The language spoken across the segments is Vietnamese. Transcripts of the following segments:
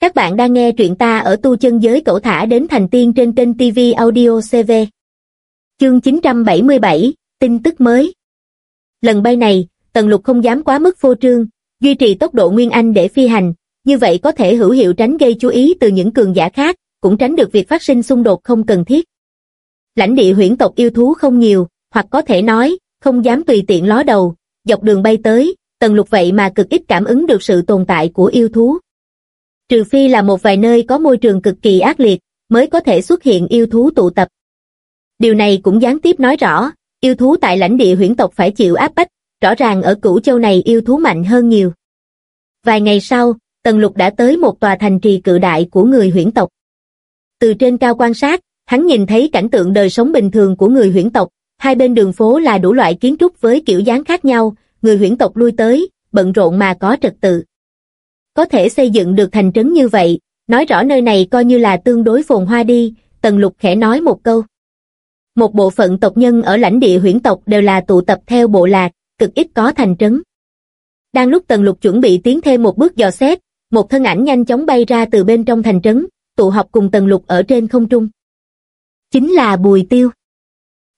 Các bạn đang nghe truyện ta ở tu chân giới cổ thả đến thành tiên trên kênh TV Audio CV. Chương 977, tin tức mới. Lần bay này, Tần Lục không dám quá mức phô trương, duy trì tốc độ nguyên anh để phi hành, như vậy có thể hữu hiệu tránh gây chú ý từ những cường giả khác, cũng tránh được việc phát sinh xung đột không cần thiết. Lãnh địa huyễn tộc yêu thú không nhiều, hoặc có thể nói, không dám tùy tiện ló đầu, dọc đường bay tới, Tần Lục vậy mà cực ít cảm ứng được sự tồn tại của yêu thú. Trừ phi là một vài nơi có môi trường cực kỳ ác liệt, mới có thể xuất hiện yêu thú tụ tập. Điều này cũng gián tiếp nói rõ, yêu thú tại lãnh địa huyễn tộc phải chịu áp bách, rõ ràng ở cửu châu này yêu thú mạnh hơn nhiều. Vài ngày sau, Tần Lục đã tới một tòa thành trì cự đại của người huyễn tộc. Từ trên cao quan sát, hắn nhìn thấy cảnh tượng đời sống bình thường của người huyễn tộc, hai bên đường phố là đủ loại kiến trúc với kiểu dáng khác nhau, người huyễn tộc lui tới, bận rộn mà có trật tự. Có thể xây dựng được thành trấn như vậy, nói rõ nơi này coi như là tương đối phồn hoa đi, Tần Lục khẽ nói một câu. Một bộ phận tộc nhân ở lãnh địa huyễn tộc đều là tụ tập theo bộ lạc, cực ít có thành trấn. Đang lúc Tần Lục chuẩn bị tiến thêm một bước dò xét, một thân ảnh nhanh chóng bay ra từ bên trong thành trấn, tụ họp cùng Tần Lục ở trên không trung. Chính là Bùi Tiêu.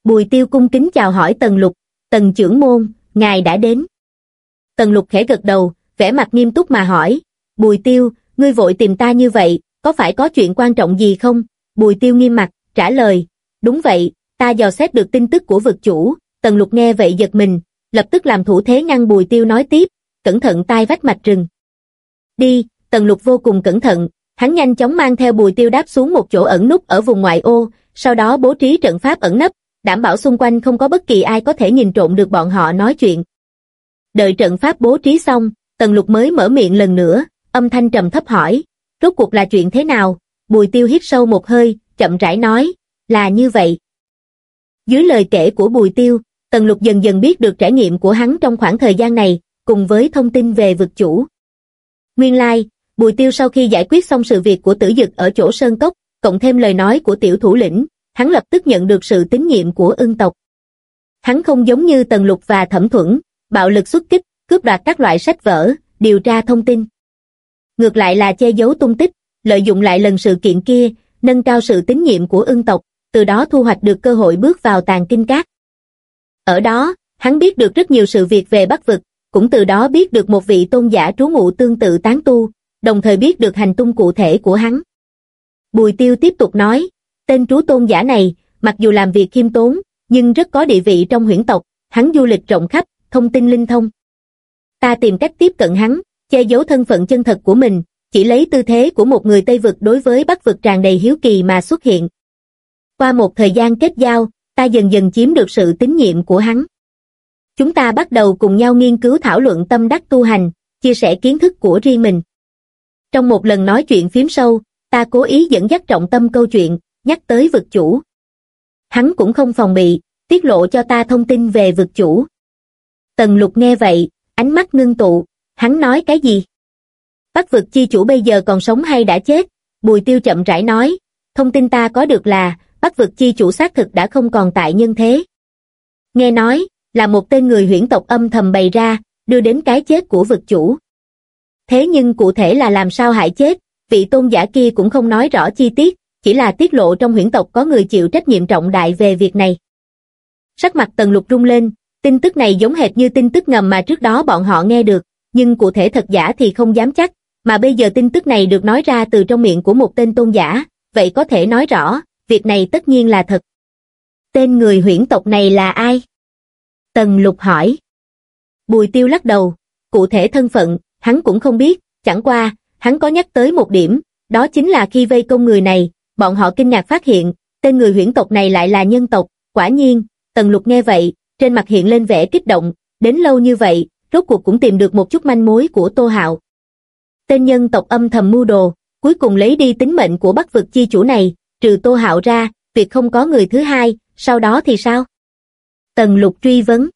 Bùi Tiêu cung kính chào hỏi Tần Lục, Tần trưởng môn, ngài đã đến. Tần Lục khẽ gật đầu, vẻ mặt nghiêm túc mà hỏi, Bùi Tiêu, ngươi vội tìm ta như vậy, có phải có chuyện quan trọng gì không? Bùi Tiêu nghiêm mặt, trả lời, đúng vậy, ta dò xét được tin tức của vực chủ, Tần Lục nghe vậy giật mình, lập tức làm thủ thế ngăn Bùi Tiêu nói tiếp, cẩn thận tai vách mạch rừng. Đi, Tần Lục vô cùng cẩn thận, hắn nhanh chóng mang theo Bùi Tiêu đáp xuống một chỗ ẩn núp ở vùng ngoại ô, sau đó bố trí trận pháp ẩn nấp, đảm bảo xung quanh không có bất kỳ ai có thể nhìn trộm được bọn họ nói chuyện. Đợi trận pháp bố trí xong, Tần Lục mới mở miệng lần nữa, âm thanh trầm thấp hỏi, rốt cuộc là chuyện thế nào? Bùi tiêu hít sâu một hơi, chậm rãi nói, là như vậy. Dưới lời kể của Bùi tiêu, Tần Lục dần dần biết được trải nghiệm của hắn trong khoảng thời gian này, cùng với thông tin về vực chủ. Nguyên lai, like, Bùi tiêu sau khi giải quyết xong sự việc của tử dực ở chỗ Sơn Cốc, cộng thêm lời nói của tiểu thủ lĩnh, hắn lập tức nhận được sự tín nhiệm của ưng tộc. Hắn không giống như Tần Lục và Thẩm Thuẫn, bạo lực xuất kích, cướp đoạt các loại sách vở, điều tra thông tin. Ngược lại là che giấu tung tích, lợi dụng lại lần sự kiện kia, nâng cao sự tín nhiệm của ưng tộc, từ đó thu hoạch được cơ hội bước vào tàn kinh cát. Ở đó, hắn biết được rất nhiều sự việc về Bắc Vực, cũng từ đó biết được một vị tôn giả trú ngụ tương tự tán tu, đồng thời biết được hành tung cụ thể của hắn. Bùi Tiêu tiếp tục nói, tên trú tôn giả này, mặc dù làm việc khiêm tốn, nhưng rất có địa vị trong huyển tộc, hắn du lịch rộng khắp, thông tin linh thông. Ta tìm cách tiếp cận hắn, che giấu thân phận chân thật của mình, chỉ lấy tư thế của một người Tây Vực đối với Bắc Vực tràn đầy hiếu kỳ mà xuất hiện. Qua một thời gian kết giao, ta dần dần chiếm được sự tín nhiệm của hắn. Chúng ta bắt đầu cùng nhau nghiên cứu thảo luận tâm đắc tu hành, chia sẻ kiến thức của riêng mình. Trong một lần nói chuyện phím sâu, ta cố ý dẫn dắt trọng tâm câu chuyện, nhắc tới vực chủ. Hắn cũng không phòng bị, tiết lộ cho ta thông tin về vực chủ. Tần lục nghe vậy, ánh mắt ngưng tụ, hắn nói cái gì? Bắc vực chi chủ bây giờ còn sống hay đã chết? Bùi tiêu chậm rãi nói, thông tin ta có được là, Bắc vực chi chủ xác thực đã không còn tại nhân thế. Nghe nói, là một tên người huyễn tộc âm thầm bày ra, đưa đến cái chết của vực chủ. Thế nhưng cụ thể là làm sao hại chết, vị tôn giả kia cũng không nói rõ chi tiết, chỉ là tiết lộ trong huyễn tộc có người chịu trách nhiệm trọng đại về việc này. Sắc mặt tần lục rung lên, tin tức này giống hệt như tin tức ngầm mà trước đó bọn họ nghe được, nhưng cụ thể thật giả thì không dám chắc, mà bây giờ tin tức này được nói ra từ trong miệng của một tên tôn giả, vậy có thể nói rõ, việc này tất nhiên là thật. Tên người huyễn tộc này là ai? Tần lục hỏi. Bùi tiêu lắc đầu, cụ thể thân phận, hắn cũng không biết, chẳng qua, hắn có nhắc tới một điểm, đó chính là khi vây công người này, bọn họ kinh ngạc phát hiện, tên người huyễn tộc này lại là nhân tộc, quả nhiên, tần lục nghe vậy, trên mặt hiện lên vẻ kích động, đến lâu như vậy, rốt cuộc cũng tìm được một chút manh mối của Tô Hạo. Tên nhân tộc âm thầm mưu đồ, cuối cùng lấy đi tính mệnh của Bắc vực chi chủ này, trừ Tô Hạo ra, việc không có người thứ hai, sau đó thì sao? Tần lục truy vấn.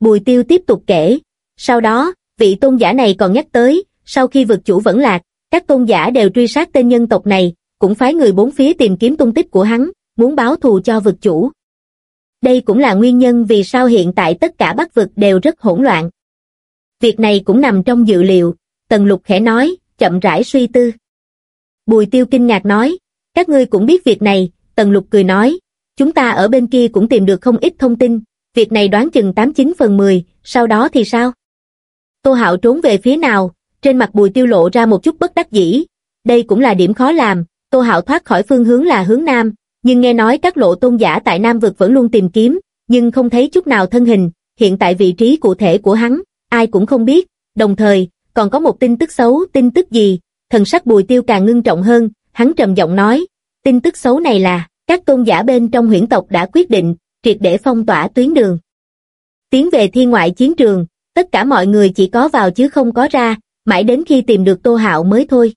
Bùi tiêu tiếp tục kể, sau đó, vị tôn giả này còn nhắc tới, sau khi vực chủ vẫn lạc, các tôn giả đều truy sát tên nhân tộc này, cũng phái người bốn phía tìm kiếm tung tích của hắn, muốn báo thù cho vực chủ. Đây cũng là nguyên nhân vì sao hiện tại tất cả bắc vực đều rất hỗn loạn. Việc này cũng nằm trong dự liệu, Tần Lục khẽ nói, chậm rãi suy tư. Bùi tiêu kinh ngạc nói, các ngươi cũng biết việc này, Tần Lục cười nói, chúng ta ở bên kia cũng tìm được không ít thông tin, việc này đoán chừng 89 phần 10, sau đó thì sao? Tô Hạo trốn về phía nào, trên mặt bùi tiêu lộ ra một chút bất đắc dĩ, đây cũng là điểm khó làm, Tô Hạo thoát khỏi phương hướng là hướng Nam, nhưng nghe nói các lộ tôn giả tại Nam vực vẫn luôn tìm kiếm, nhưng không thấy chút nào thân hình, hiện tại vị trí cụ thể của hắn, ai cũng không biết, đồng thời, còn có một tin tức xấu, tin tức gì, thần sắc bùi tiêu càng ngưng trọng hơn, hắn trầm giọng nói, tin tức xấu này là, các tôn giả bên trong huyễn tộc đã quyết định, triệt để phong tỏa tuyến đường. Tiến về thiên ngoại chiến trường, tất cả mọi người chỉ có vào chứ không có ra, mãi đến khi tìm được Tô Hạo mới thôi.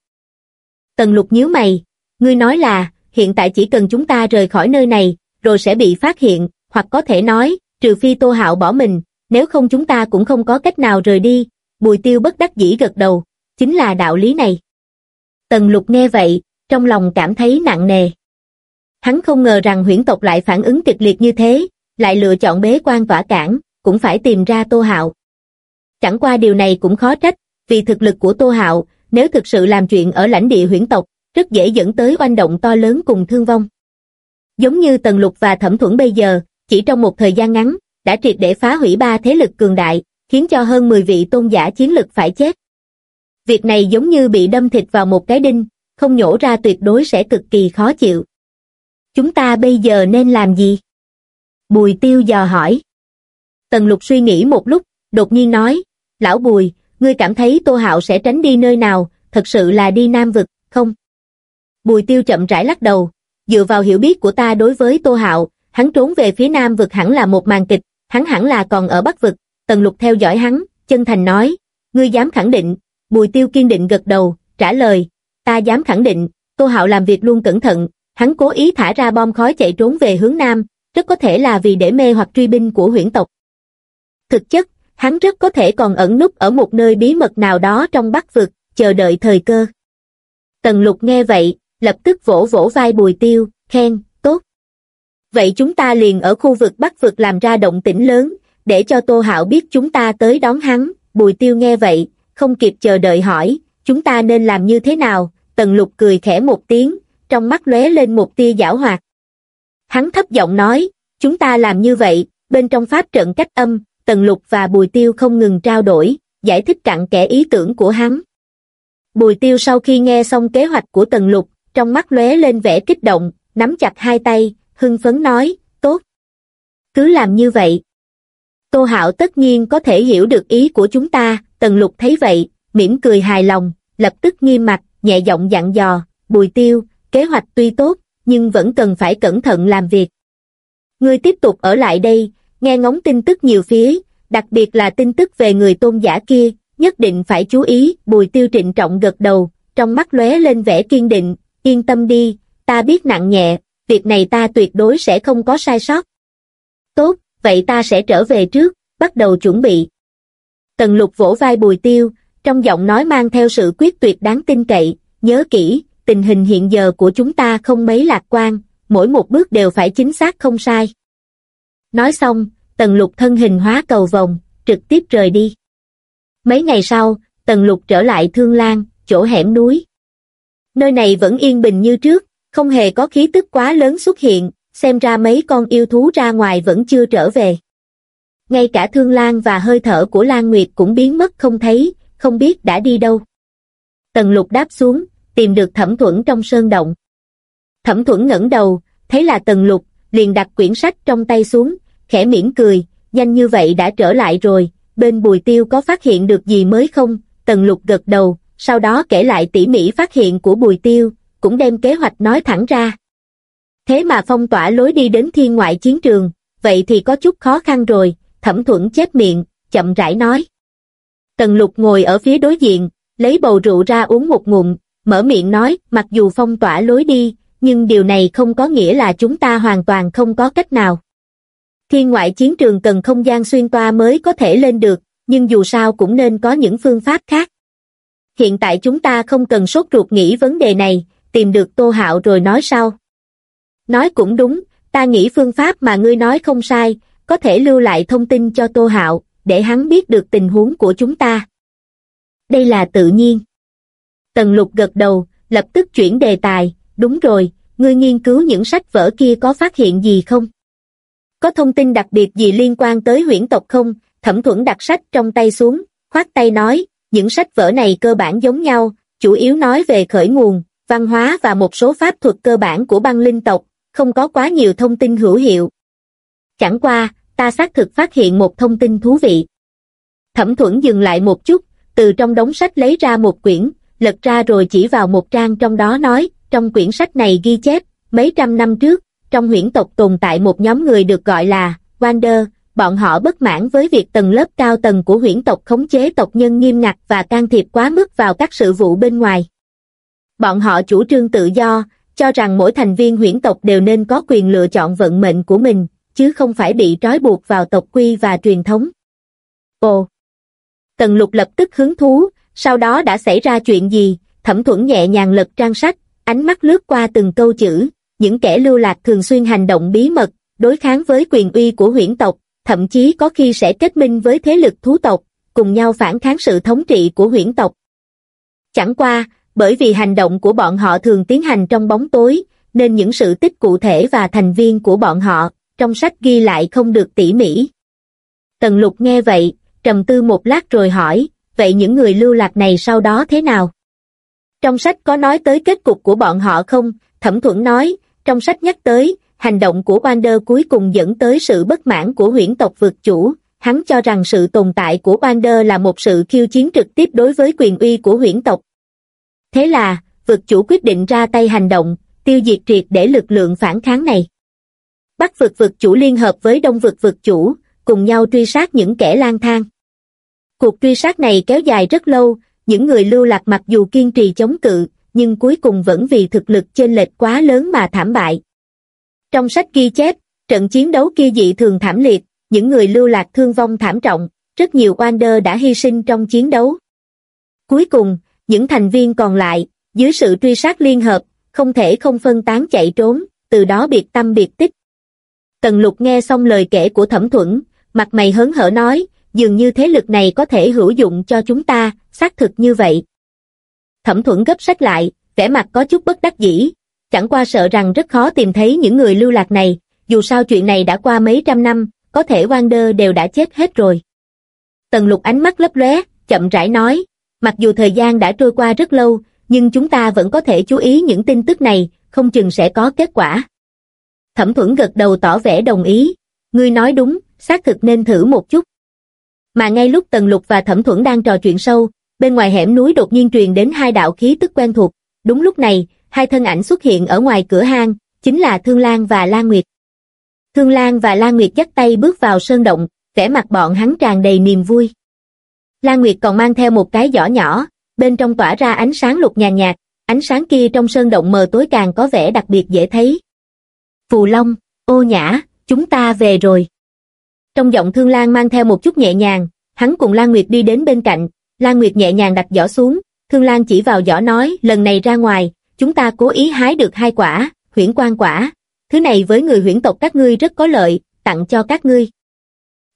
Tần lục nhíu mày, ngươi nói là, hiện tại chỉ cần chúng ta rời khỏi nơi này, rồi sẽ bị phát hiện, hoặc có thể nói, trừ phi Tô Hạo bỏ mình, nếu không chúng ta cũng không có cách nào rời đi, Bùi Tiêu bất đắc dĩ gật đầu, chính là đạo lý này. Tần lục nghe vậy, trong lòng cảm thấy nặng nề. Hắn không ngờ rằng huyễn tộc lại phản ứng kịch liệt như thế, lại lựa chọn bế quan tỏa cản, cũng phải tìm ra Tô Hạo. Chẳng qua điều này cũng khó trách, vì thực lực của Tô Hạo, nếu thực sự làm chuyện ở lãnh địa huyễn tộc, rất dễ dẫn tới oanh động to lớn cùng thương vong. Giống như Tần Lục và Thẩm Thuẫn bây giờ, chỉ trong một thời gian ngắn, đã triệt để phá hủy ba thế lực cường đại, khiến cho hơn 10 vị tôn giả chiến lực phải chết. Việc này giống như bị đâm thịt vào một cái đinh, không nhổ ra tuyệt đối sẽ cực kỳ khó chịu. Chúng ta bây giờ nên làm gì? Bùi tiêu dò hỏi. Tần lục suy nghĩ một lúc, đột nhiên nói, lão bùi, ngươi cảm thấy tô hạo sẽ tránh đi nơi nào, thật sự là đi nam vực, không? Bùi tiêu chậm rãi lắc đầu, dựa vào hiểu biết của ta đối với tô hạo, hắn trốn về phía nam vực hẳn là một màn kịch, hắn hẳn là còn ở bắc vực, tần lục theo dõi hắn, chân thành nói, ngươi dám khẳng định, bùi tiêu kiên định gật đầu, trả lời, ta dám khẳng định, tô hạo làm việc luôn cẩn thận, hắn cố ý thả ra bom khói chạy trốn về hướng nam, rất có thể là vì để mê hoặc truy binh của huyễn tộc. Thực chất, hắn rất có thể còn ẩn núp ở một nơi bí mật nào đó trong bắc vực, chờ đợi thời cơ. Tần lục nghe vậy, lập tức vỗ vỗ vai bùi tiêu, khen. Vậy chúng ta liền ở khu vực bắc vực làm ra động tĩnh lớn, để cho Tô Hạo biết chúng ta tới đón hắn, bùi tiêu nghe vậy, không kịp chờ đợi hỏi, chúng ta nên làm như thế nào, tần lục cười khẽ một tiếng, trong mắt lóe lên một tia giảo hoạt. Hắn thấp giọng nói, chúng ta làm như vậy, bên trong pháp trận cách âm, tần lục và bùi tiêu không ngừng trao đổi, giải thích cặn kẽ ý tưởng của hắn. Bùi tiêu sau khi nghe xong kế hoạch của tần lục, trong mắt lóe lên vẻ kích động, nắm chặt hai tay, hưng phấn nói, tốt. Cứ làm như vậy. Tô Hạo tất nhiên có thể hiểu được ý của chúng ta, tần lục thấy vậy, mỉm cười hài lòng, lập tức nghiêm mặt, nhẹ giọng dặn dò, bùi tiêu, kế hoạch tuy tốt, nhưng vẫn cần phải cẩn thận làm việc. Ngươi tiếp tục ở lại đây, nghe ngóng tin tức nhiều phía, đặc biệt là tin tức về người tôn giả kia, nhất định phải chú ý, bùi tiêu trịnh trọng gật đầu, trong mắt lóe lên vẻ kiên định, yên tâm đi, ta biết nặng nhẹ, việc này ta tuyệt đối sẽ không có sai sót. Tốt, vậy ta sẽ trở về trước, bắt đầu chuẩn bị. Tần lục vỗ vai bùi tiêu, trong giọng nói mang theo sự quyết tuyệt đáng tin cậy, nhớ kỹ, tình hình hiện giờ của chúng ta không mấy lạc quan, mỗi một bước đều phải chính xác không sai. Nói xong, tần lục thân hình hóa cầu vòng, trực tiếp rời đi. Mấy ngày sau, tần lục trở lại Thương Lan, chỗ hẻm núi. Nơi này vẫn yên bình như trước, không hề có khí tức quá lớn xuất hiện, xem ra mấy con yêu thú ra ngoài vẫn chưa trở về. Ngay cả Thương Lan và hơi thở của Lan Nguyệt cũng biến mất không thấy, không biết đã đi đâu. Tần lục đáp xuống, tìm được thẩm thuẫn trong sơn động. Thẩm thuẫn ngẩng đầu, thấy là tần lục, liền đặt quyển sách trong tay xuống, khẽ mỉm cười, nhanh như vậy đã trở lại rồi, bên bùi tiêu có phát hiện được gì mới không? Tần lục gật đầu, sau đó kể lại tỉ mỉ phát hiện của bùi tiêu, cũng đem kế hoạch nói thẳng ra. Thế mà phong tỏa lối đi đến thiên ngoại chiến trường, vậy thì có chút khó khăn rồi, thẩm thuẫn chép miệng, chậm rãi nói. Tần lục ngồi ở phía đối diện, lấy bầu rượu ra uống một ngụm, mở miệng nói, mặc dù phong tỏa lối đi, nhưng điều này không có nghĩa là chúng ta hoàn toàn không có cách nào. Thiên ngoại chiến trường cần không gian xuyên toa mới có thể lên được, nhưng dù sao cũng nên có những phương pháp khác. Hiện tại chúng ta không cần sốt ruột nghĩ vấn đề này, tìm được Tô Hạo rồi nói sau. Nói cũng đúng, ta nghĩ phương pháp mà ngươi nói không sai, có thể lưu lại thông tin cho Tô Hạo, để hắn biết được tình huống của chúng ta. Đây là tự nhiên. Tần lục gật đầu, lập tức chuyển đề tài, đúng rồi, ngươi nghiên cứu những sách vở kia có phát hiện gì không? Có thông tin đặc biệt gì liên quan tới huyễn tộc không? Thẩm thuẫn đặt sách trong tay xuống, khoát tay nói, những sách vở này cơ bản giống nhau, chủ yếu nói về khởi nguồn, văn hóa và một số pháp thuật cơ bản của băng linh tộc, không có quá nhiều thông tin hữu hiệu. Chẳng qua, ta xác thực phát hiện một thông tin thú vị. Thẩm thuẫn dừng lại một chút, từ trong đống sách lấy ra một quyển, lật ra rồi chỉ vào một trang trong đó nói, trong quyển sách này ghi chép, mấy trăm năm trước, trong huyễn tộc tồn tại một nhóm người được gọi là Wander, bọn họ bất mãn với việc tầng lớp cao tầng của huyễn tộc khống chế tộc nhân nghiêm ngặt và can thiệp quá mức vào các sự vụ bên ngoài. Bọn họ chủ trương tự do, cho rằng mỗi thành viên huyễn tộc đều nên có quyền lựa chọn vận mệnh của mình, chứ không phải bị trói buộc vào tộc quy và truyền thống. Ồ! Tần lục lập tức hứng thú, sau đó đã xảy ra chuyện gì, thẩm thuẫn nhẹ nhàng lật trang sách, ánh mắt lướt qua từng câu chữ, những kẻ lưu lạc thường xuyên hành động bí mật, đối kháng với quyền uy của huyễn tộc, thậm chí có khi sẽ kết minh với thế lực thú tộc, cùng nhau phản kháng sự thống trị của huyễn tộc. Chẳng qua, bởi vì hành động của bọn họ thường tiến hành trong bóng tối, nên những sự tích cụ thể và thành viên của bọn họ, trong sách ghi lại không được tỉ mỉ. Tần lục nghe vậy, trầm tư một lát rồi hỏi, vậy những người lưu lạc này sau đó thế nào? Trong sách có nói tới kết cục của bọn họ không? Thẩm thuẫn nói, trong sách nhắc tới, hành động của Wander cuối cùng dẫn tới sự bất mãn của huyễn tộc vượt chủ, hắn cho rằng sự tồn tại của Wander là một sự khiêu chiến trực tiếp đối với quyền uy của huyễn tộc. Thế là, vực chủ quyết định ra tay hành động, tiêu diệt triệt để lực lượng phản kháng này. Bắc vực vực chủ liên hợp với đông vực vực chủ, cùng nhau truy sát những kẻ lang thang. Cuộc truy sát này kéo dài rất lâu, những người lưu lạc mặc dù kiên trì chống cự, nhưng cuối cùng vẫn vì thực lực chênh lệch quá lớn mà thảm bại. Trong sách ghi chép, trận chiến đấu kia dị thường thảm liệt, những người lưu lạc thương vong thảm trọng, rất nhiều Wander đã hy sinh trong chiến đấu. Cuối cùng, những thành viên còn lại, dưới sự truy sát liên hợp, không thể không phân tán chạy trốn, từ đó biệt tâm biệt tích. Tần lục nghe xong lời kể của thẩm thuẫn, mặt mày hớn hở nói, dường như thế lực này có thể hữu dụng cho chúng ta, xác thực như vậy. Thẩm thuẫn gấp sách lại, vẻ mặt có chút bất đắc dĩ, chẳng qua sợ rằng rất khó tìm thấy những người lưu lạc này, dù sao chuyện này đã qua mấy trăm năm, có thể quan đơ đều đã chết hết rồi. Tần lục ánh mắt lấp lóe, chậm rãi nói, mặc dù thời gian đã trôi qua rất lâu, nhưng chúng ta vẫn có thể chú ý những tin tức này, không chừng sẽ có kết quả. Thẩm thuẫn gật đầu tỏ vẻ đồng ý, ngươi nói đúng, xác thực nên thử một chút. Mà ngay lúc Tần Lục và Thẩm Thuẫn đang trò chuyện sâu, bên ngoài hẻm núi đột nhiên truyền đến hai đạo khí tức quen thuộc. Đúng lúc này, hai thân ảnh xuất hiện ở ngoài cửa hang, chính là Thương Lan và Lan Nguyệt. Thương Lan và Lan Nguyệt dắt tay bước vào sơn động, vẻ mặt bọn hắn tràn đầy niềm vui. Lan Nguyệt còn mang theo một cái giỏ nhỏ, bên trong tỏa ra ánh sáng lục nhàn nhạt, ánh sáng kia trong sơn động mờ tối càng có vẻ đặc biệt dễ thấy. Phù Long, ô nhã, chúng ta về rồi. Trong giọng Thương Lan mang theo một chút nhẹ nhàng, hắn cùng Lan Nguyệt đi đến bên cạnh, Lan Nguyệt nhẹ nhàng đặt giỏ xuống, Thương Lan chỉ vào giỏ nói, lần này ra ngoài, chúng ta cố ý hái được hai quả, huyễn quan quả, thứ này với người huyễn tộc các ngươi rất có lợi, tặng cho các ngươi.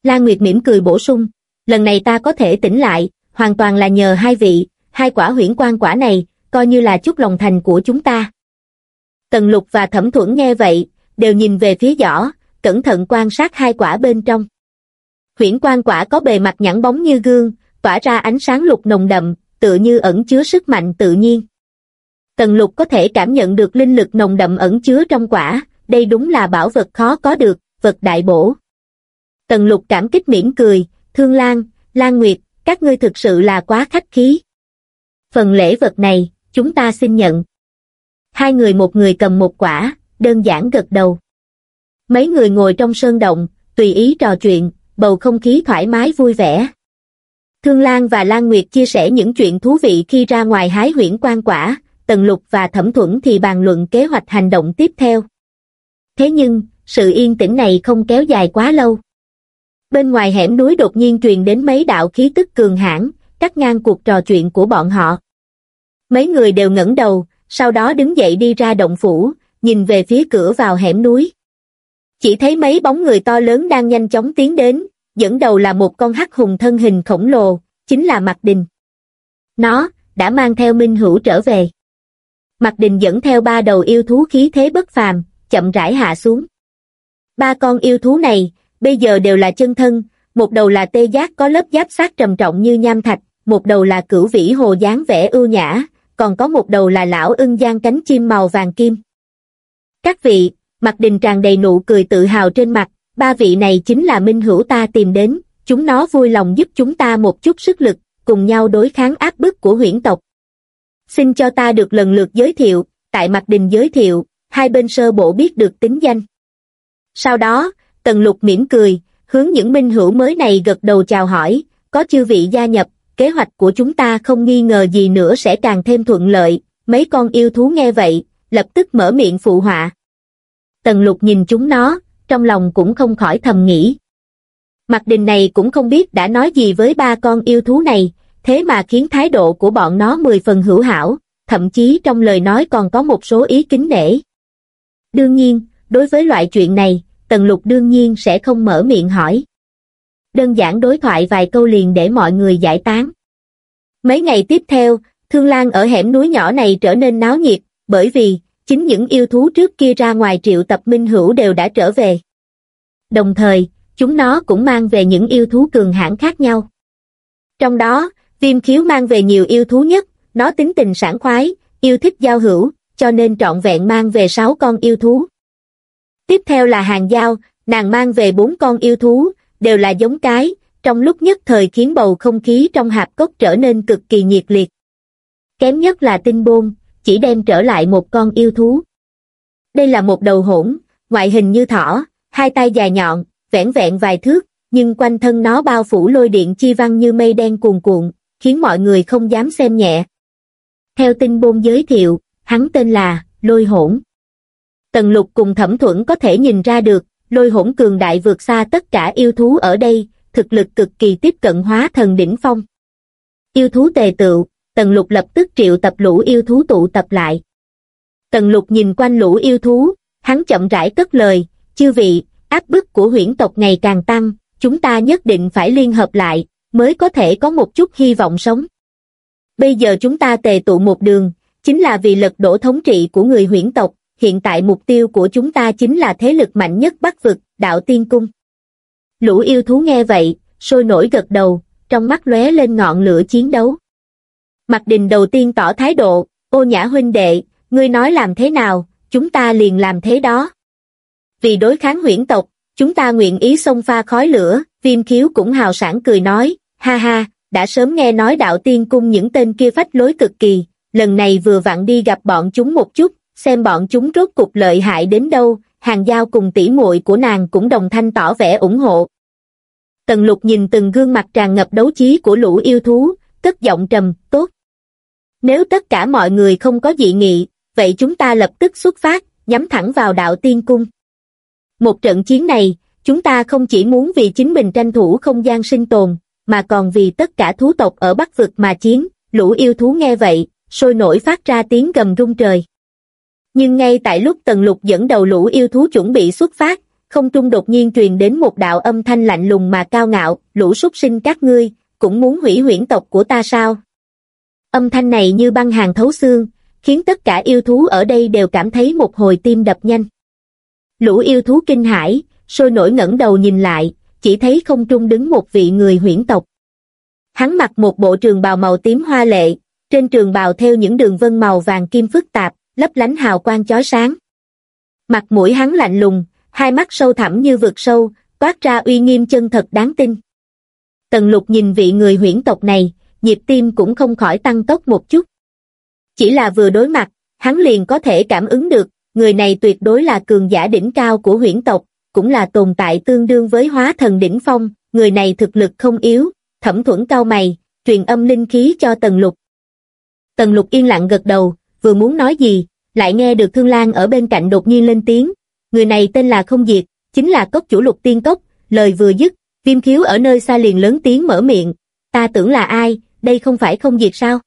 Lan Nguyệt mỉm cười bổ sung, lần này ta có thể tỉnh lại, hoàn toàn là nhờ hai vị, hai quả huyễn quan quả này, coi như là chút lòng thành của chúng ta. Tần Lục và Thẩm Thuẫn nghe vậy, đều nhìn về phía giỏ, cẩn thận quan sát hai quả bên trong. Huyễn quan quả có bề mặt nhẵn bóng như gương, tỏa ra ánh sáng lục nồng đậm, tựa như ẩn chứa sức mạnh tự nhiên. Tần lục có thể cảm nhận được linh lực nồng đậm ẩn chứa trong quả, đây đúng là bảo vật khó có được, vật đại bổ. Tần lục cảm kích mỉm cười, Thương Lan, Lan Nguyệt, các ngươi thực sự là quá khách khí. Phần lễ vật này, chúng ta xin nhận. Hai người một người cầm một quả, đơn giản gật đầu. Mấy người ngồi trong sơn động, tùy ý trò chuyện, bầu không khí thoải mái vui vẻ. Thương Lan và Lan Nguyệt chia sẻ những chuyện thú vị khi ra ngoài hái huyễn quan quả, Tần Lục và Thẩm Thuẫn thì bàn luận kế hoạch hành động tiếp theo. Thế nhưng, sự yên tĩnh này không kéo dài quá lâu. Bên ngoài hẻm núi đột nhiên truyền đến mấy đạo khí tức cường hãn, cắt ngang cuộc trò chuyện của bọn họ. Mấy người đều ngẩng đầu, sau đó đứng dậy đi ra động phủ, nhìn về phía cửa vào hẻm núi. Chỉ thấy mấy bóng người to lớn đang nhanh chóng tiến đến, dẫn đầu là một con hắc hùng thân hình khổng lồ, chính là Mạc Đình. Nó, đã mang theo Minh Hữu trở về. Mặt đình dẫn theo ba đầu yêu thú khí thế bất phàm, chậm rãi hạ xuống. Ba con yêu thú này, bây giờ đều là chân thân, một đầu là tê giác có lớp giáp sát trầm trọng như nham thạch, một đầu là cửu vĩ hồ dáng vẻ ưu nhã, còn có một đầu là lão ưng giang cánh chim màu vàng kim. Các vị, mặt đình tràn đầy nụ cười tự hào trên mặt, ba vị này chính là minh hữu ta tìm đến, chúng nó vui lòng giúp chúng ta một chút sức lực, cùng nhau đối kháng áp bức của huyễn tộc. Xin cho ta được lần lượt giới thiệu, tại mặt đình giới thiệu, hai bên sơ bộ biết được tính danh. Sau đó, Tần Lục mỉm cười, hướng những minh hữu mới này gật đầu chào hỏi, có chư vị gia nhập, kế hoạch của chúng ta không nghi ngờ gì nữa sẽ càng thêm thuận lợi, mấy con yêu thú nghe vậy, lập tức mở miệng phụ họa. Tần Lục nhìn chúng nó, trong lòng cũng không khỏi thầm nghĩ. Mặt đình này cũng không biết đã nói gì với ba con yêu thú này, thế mà khiến thái độ của bọn nó mười phần hữu hảo, thậm chí trong lời nói còn có một số ý kính nể. Đương nhiên, đối với loại chuyện này, Tần Lục đương nhiên sẽ không mở miệng hỏi. Đơn giản đối thoại vài câu liền để mọi người giải tán. Mấy ngày tiếp theo, Thương Lan ở hẻm núi nhỏ này trở nên náo nhiệt, bởi vì, chính những yêu thú trước kia ra ngoài triệu tập minh hữu đều đã trở về. Đồng thời, chúng nó cũng mang về những yêu thú cường hãn khác nhau. Trong đó, viêm khiếu mang về nhiều yêu thú nhất, nó tính tình sảng khoái, yêu thích giao hữu, cho nên trọn vẹn mang về 6 con yêu thú. Tiếp theo là hàng giao, nàng mang về bốn con yêu thú, đều là giống cái, trong lúc nhất thời khiến bầu không khí trong hạp cốc trở nên cực kỳ nhiệt liệt. Kém nhất là tinh bôn, chỉ đem trở lại một con yêu thú. Đây là một đầu hỗn, ngoại hình như thỏ, hai tay dài nhọn, vẻn vẹn vài thước, nhưng quanh thân nó bao phủ lôi điện chi văn như mây đen cuồn cuộn, khiến mọi người không dám xem nhẹ. Theo tinh bôn giới thiệu, hắn tên là Lôi Hỗn. Tần lục cùng thẩm thuẫn có thể nhìn ra được, lôi hỗn cường đại vượt xa tất cả yêu thú ở đây, thực lực cực kỳ tiếp cận hóa thần đỉnh phong. Yêu thú tề tựu, tần lục lập tức triệu tập lũ yêu thú tụ tập lại. Tần lục nhìn quanh lũ yêu thú, hắn chậm rãi cất lời, chư vị, áp bức của huyễn tộc ngày càng tăng, chúng ta nhất định phải liên hợp lại, mới có thể có một chút hy vọng sống. Bây giờ chúng ta tề tụ một đường, chính là vì lật đổ thống trị của người huyễn tộc, hiện tại mục tiêu của chúng ta chính là thế lực mạnh nhất Bắc vực, đạo tiên cung. Lũ yêu thú nghe vậy, sôi nổi gật đầu, trong mắt lóe lên ngọn lửa chiến đấu. Mặt đình đầu tiên tỏ thái độ, ô nhã huynh đệ, ngươi nói làm thế nào, chúng ta liền làm thế đó. Vì đối kháng huyễn tộc, chúng ta nguyện ý xông pha khói lửa, viêm khiếu cũng hào sảng cười nói, ha ha, đã sớm nghe nói đạo tiên cung những tên kia phách lối cực kỳ, lần này vừa vặn đi gặp bọn chúng một chút, xem bọn chúng rốt cục lợi hại đến đâu, hàng giao cùng tỷ muội của nàng cũng đồng thanh tỏ vẻ ủng hộ. Tần lục nhìn từng gương mặt tràn ngập đấu trí của lũ yêu thú, cất giọng trầm, tốt. Nếu tất cả mọi người không có dị nghị, vậy chúng ta lập tức xuất phát, nhắm thẳng vào đạo tiên cung. Một trận chiến này, chúng ta không chỉ muốn vì chính mình tranh thủ không gian sinh tồn, mà còn vì tất cả thú tộc ở Bắc Vực mà chiến, lũ yêu thú nghe vậy, sôi nổi phát ra tiếng gầm rung trời. Nhưng ngay tại lúc Tần Lục dẫn đầu lũ yêu thú chuẩn bị xuất phát, không trung đột nhiên truyền đến một đạo âm thanh lạnh lùng mà cao ngạo, lũ súc sinh các ngươi, cũng muốn hủy huyễn tộc của ta sao? Âm thanh này như băng hàng thấu xương, khiến tất cả yêu thú ở đây đều cảm thấy một hồi tim đập nhanh. Lũ yêu thú kinh hãi, sôi nổi ngẩng đầu nhìn lại, chỉ thấy không trung đứng một vị người huyễn tộc. Hắn mặc một bộ trường bào màu tím hoa lệ, trên trường bào theo những đường vân màu vàng kim phức tạp, lấp lánh hào quang chói sáng. Mặt mũi hắn lạnh lùng, hai mắt sâu thẳm như vực sâu, toát ra uy nghiêm chân thật đáng tin. Tần lục nhìn vị người huyễn tộc này, nhịp tim cũng không khỏi tăng tốc một chút. Chỉ là vừa đối mặt, hắn liền có thể cảm ứng được, người này tuyệt đối là cường giả đỉnh cao của huyễn tộc, cũng là tồn tại tương đương với hóa thần đỉnh phong, người này thực lực không yếu, thẩm thuẫn cao mày, truyền âm linh khí cho Tần Lục. Tần Lục yên lặng gật đầu, vừa muốn nói gì, lại nghe được Thương Lan ở bên cạnh đột nhiên lên tiếng, người này tên là Không Diệt, chính là cốc chủ lục tiên cốc, lời vừa dứt, viêm khiếu ở nơi xa liền lớn tiếng mở miệng, ta tưởng là ai, đây không phải Không Diệt sao?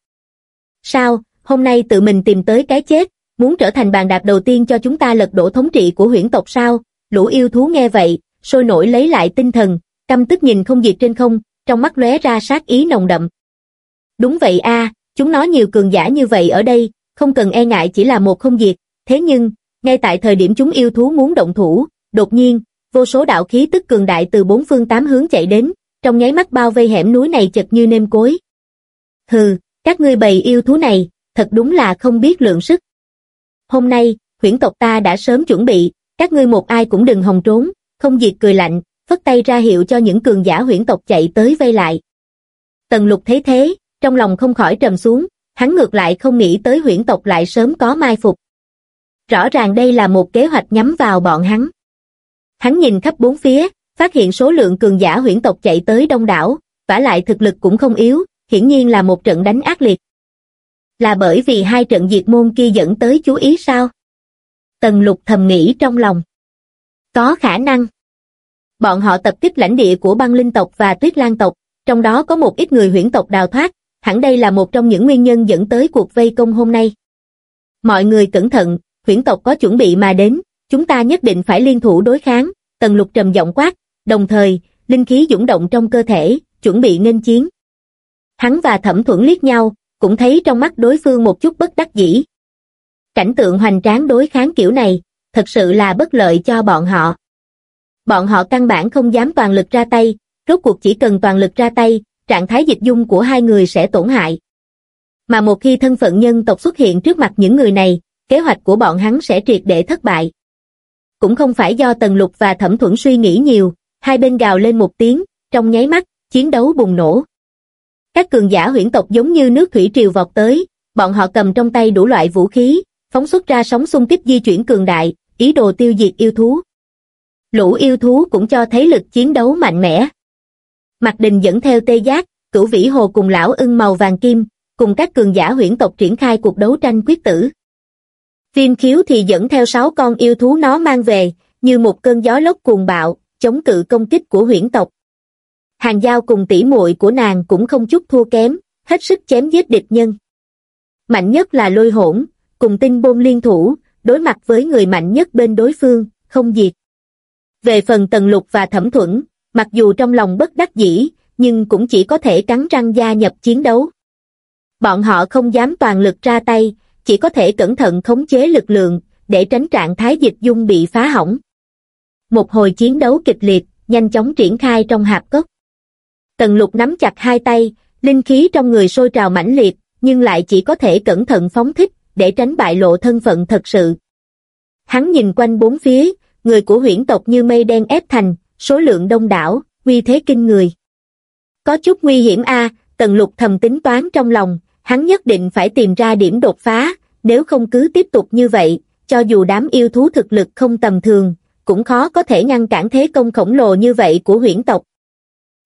Sao, hôm nay tự mình tìm tới cái chết, muốn trở thành bàn đạp đầu tiên cho chúng ta lật đổ thống trị của huyễn tộc sao? Lũ yêu thú nghe vậy, sôi nổi lấy lại tinh thần, căm tức nhìn Không Diệt trên không, trong mắt lóe ra sát ý nồng đậm. Đúng vậy a, chúng nó nhiều cường giả như vậy ở đây, không cần e ngại chỉ là một không diệt, thế nhưng, ngay tại thời điểm chúng yêu thú muốn động thủ, đột nhiên, vô số đạo khí tức cường đại từ bốn phương tám hướng chạy đến, trong nháy mắt bao vây hẻm núi này chật như nêm cối. Hừ, các ngươi bầy yêu thú này, thật đúng là không biết lượng sức. Hôm nay, huyễn tộc ta đã sớm chuẩn bị, các ngươi một ai cũng đừng hòng trốn, không diệt cười lạnh, phất tay ra hiệu cho những cường giả huyễn tộc chạy tới vây lại. Tần lục thấy thế, trong lòng không khỏi trầm xuống, hắn ngược lại không nghĩ tới huyễn tộc lại sớm có mai phục. Rõ ràng đây là một kế hoạch nhắm vào bọn hắn. Hắn nhìn khắp bốn phía, phát hiện số lượng cường giả huyễn tộc chạy tới đông đảo, vả lại thực lực cũng không yếu, hiển nhiên là một trận đánh ác liệt. Là bởi vì hai trận diệt môn kia dẫn tới chú ý sao? Tần lục thầm nghĩ trong lòng. Có khả năng. Bọn họ tập kích lãnh địa của băng linh tộc và tuyết lan tộc, trong đó có một ít người huyễn tộc đào thoát, hẳn đây là một trong những nguyên nhân dẫn tới cuộc vây công hôm nay. Mọi người cẩn thận, huyễn tộc có chuẩn bị mà đến, chúng ta nhất định phải liên thủ đối kháng, tần lục trầm giọng quát, đồng thời, linh khí dũng động trong cơ thể, chuẩn bị nghênh chiến. Hắn và thẩm thuẫn liếc nhau, cũng thấy trong mắt đối phương một chút bất đắc dĩ. Cảnh tượng hoành tráng đối kháng kiểu này, thật sự là bất lợi cho bọn họ. Bọn họ căn bản không dám toàn lực ra tay, rốt cuộc chỉ cần toàn lực ra tay, trạng thái dịch dung của hai người sẽ tổn hại. Mà một khi thân phận nhân tộc xuất hiện trước mặt những người này, kế hoạch của bọn hắn sẽ triệt để thất bại. Cũng không phải do Tần Lục và Thẩm Thuẫn suy nghĩ nhiều, hai bên gào lên một tiếng, trong nháy mắt, chiến đấu bùng nổ. Các cường giả huyễn tộc giống như nước thủy triều vọt tới, bọn họ cầm trong tay đủ loại vũ khí, phóng xuất ra sóng xung kích di chuyển cường đại, ý đồ tiêu diệt yêu thú. Lũ yêu thú cũng cho thấy lực chiến đấu mạnh mẽ. Mạc đình dẫn theo tê giác, cửu vĩ hồ cùng lão ưng màu vàng kim, cùng các cường giả huyễn tộc triển khai cuộc đấu tranh quyết tử. Viêm khiếu thì dẫn theo sáu con yêu thú nó mang về, như một cơn gió lốc cuồng bạo, chống cự công kích của huyễn tộc. Hàng giao cùng tỷ muội của nàng cũng không chút thua kém, hết sức chém giết địch nhân. Mạnh nhất là lôi hỗn, cùng tinh bôn liên thủ, đối mặt với người mạnh nhất bên đối phương, không diệt. Về phần tần lục và thẩm thuẫn, mặc dù trong lòng bất đắc dĩ, nhưng cũng chỉ có thể cắn răng gia nhập chiến đấu. Bọn họ không dám toàn lực ra tay, chỉ có thể cẩn thận khống chế lực lượng, để tránh trạng thái dịch dung bị phá hỏng. Một hồi chiến đấu kịch liệt, nhanh chóng triển khai trong hạp cốc. Tần lục nắm chặt hai tay, linh khí trong người sôi trào mãnh liệt, nhưng lại chỉ có thể cẩn thận phóng thích, để tránh bại lộ thân phận thật sự. Hắn nhìn quanh bốn phía, người của huyễn tộc như mây đen ép thành, số lượng đông đảo, uy thế kinh người. Có chút nguy hiểm a tần lục thầm tính toán trong lòng, hắn nhất định phải tìm ra điểm đột phá, nếu không cứ tiếp tục như vậy, cho dù đám yêu thú thực lực không tầm thường, cũng khó có thể ngăn cản thế công khổng lồ như vậy của huyễn tộc.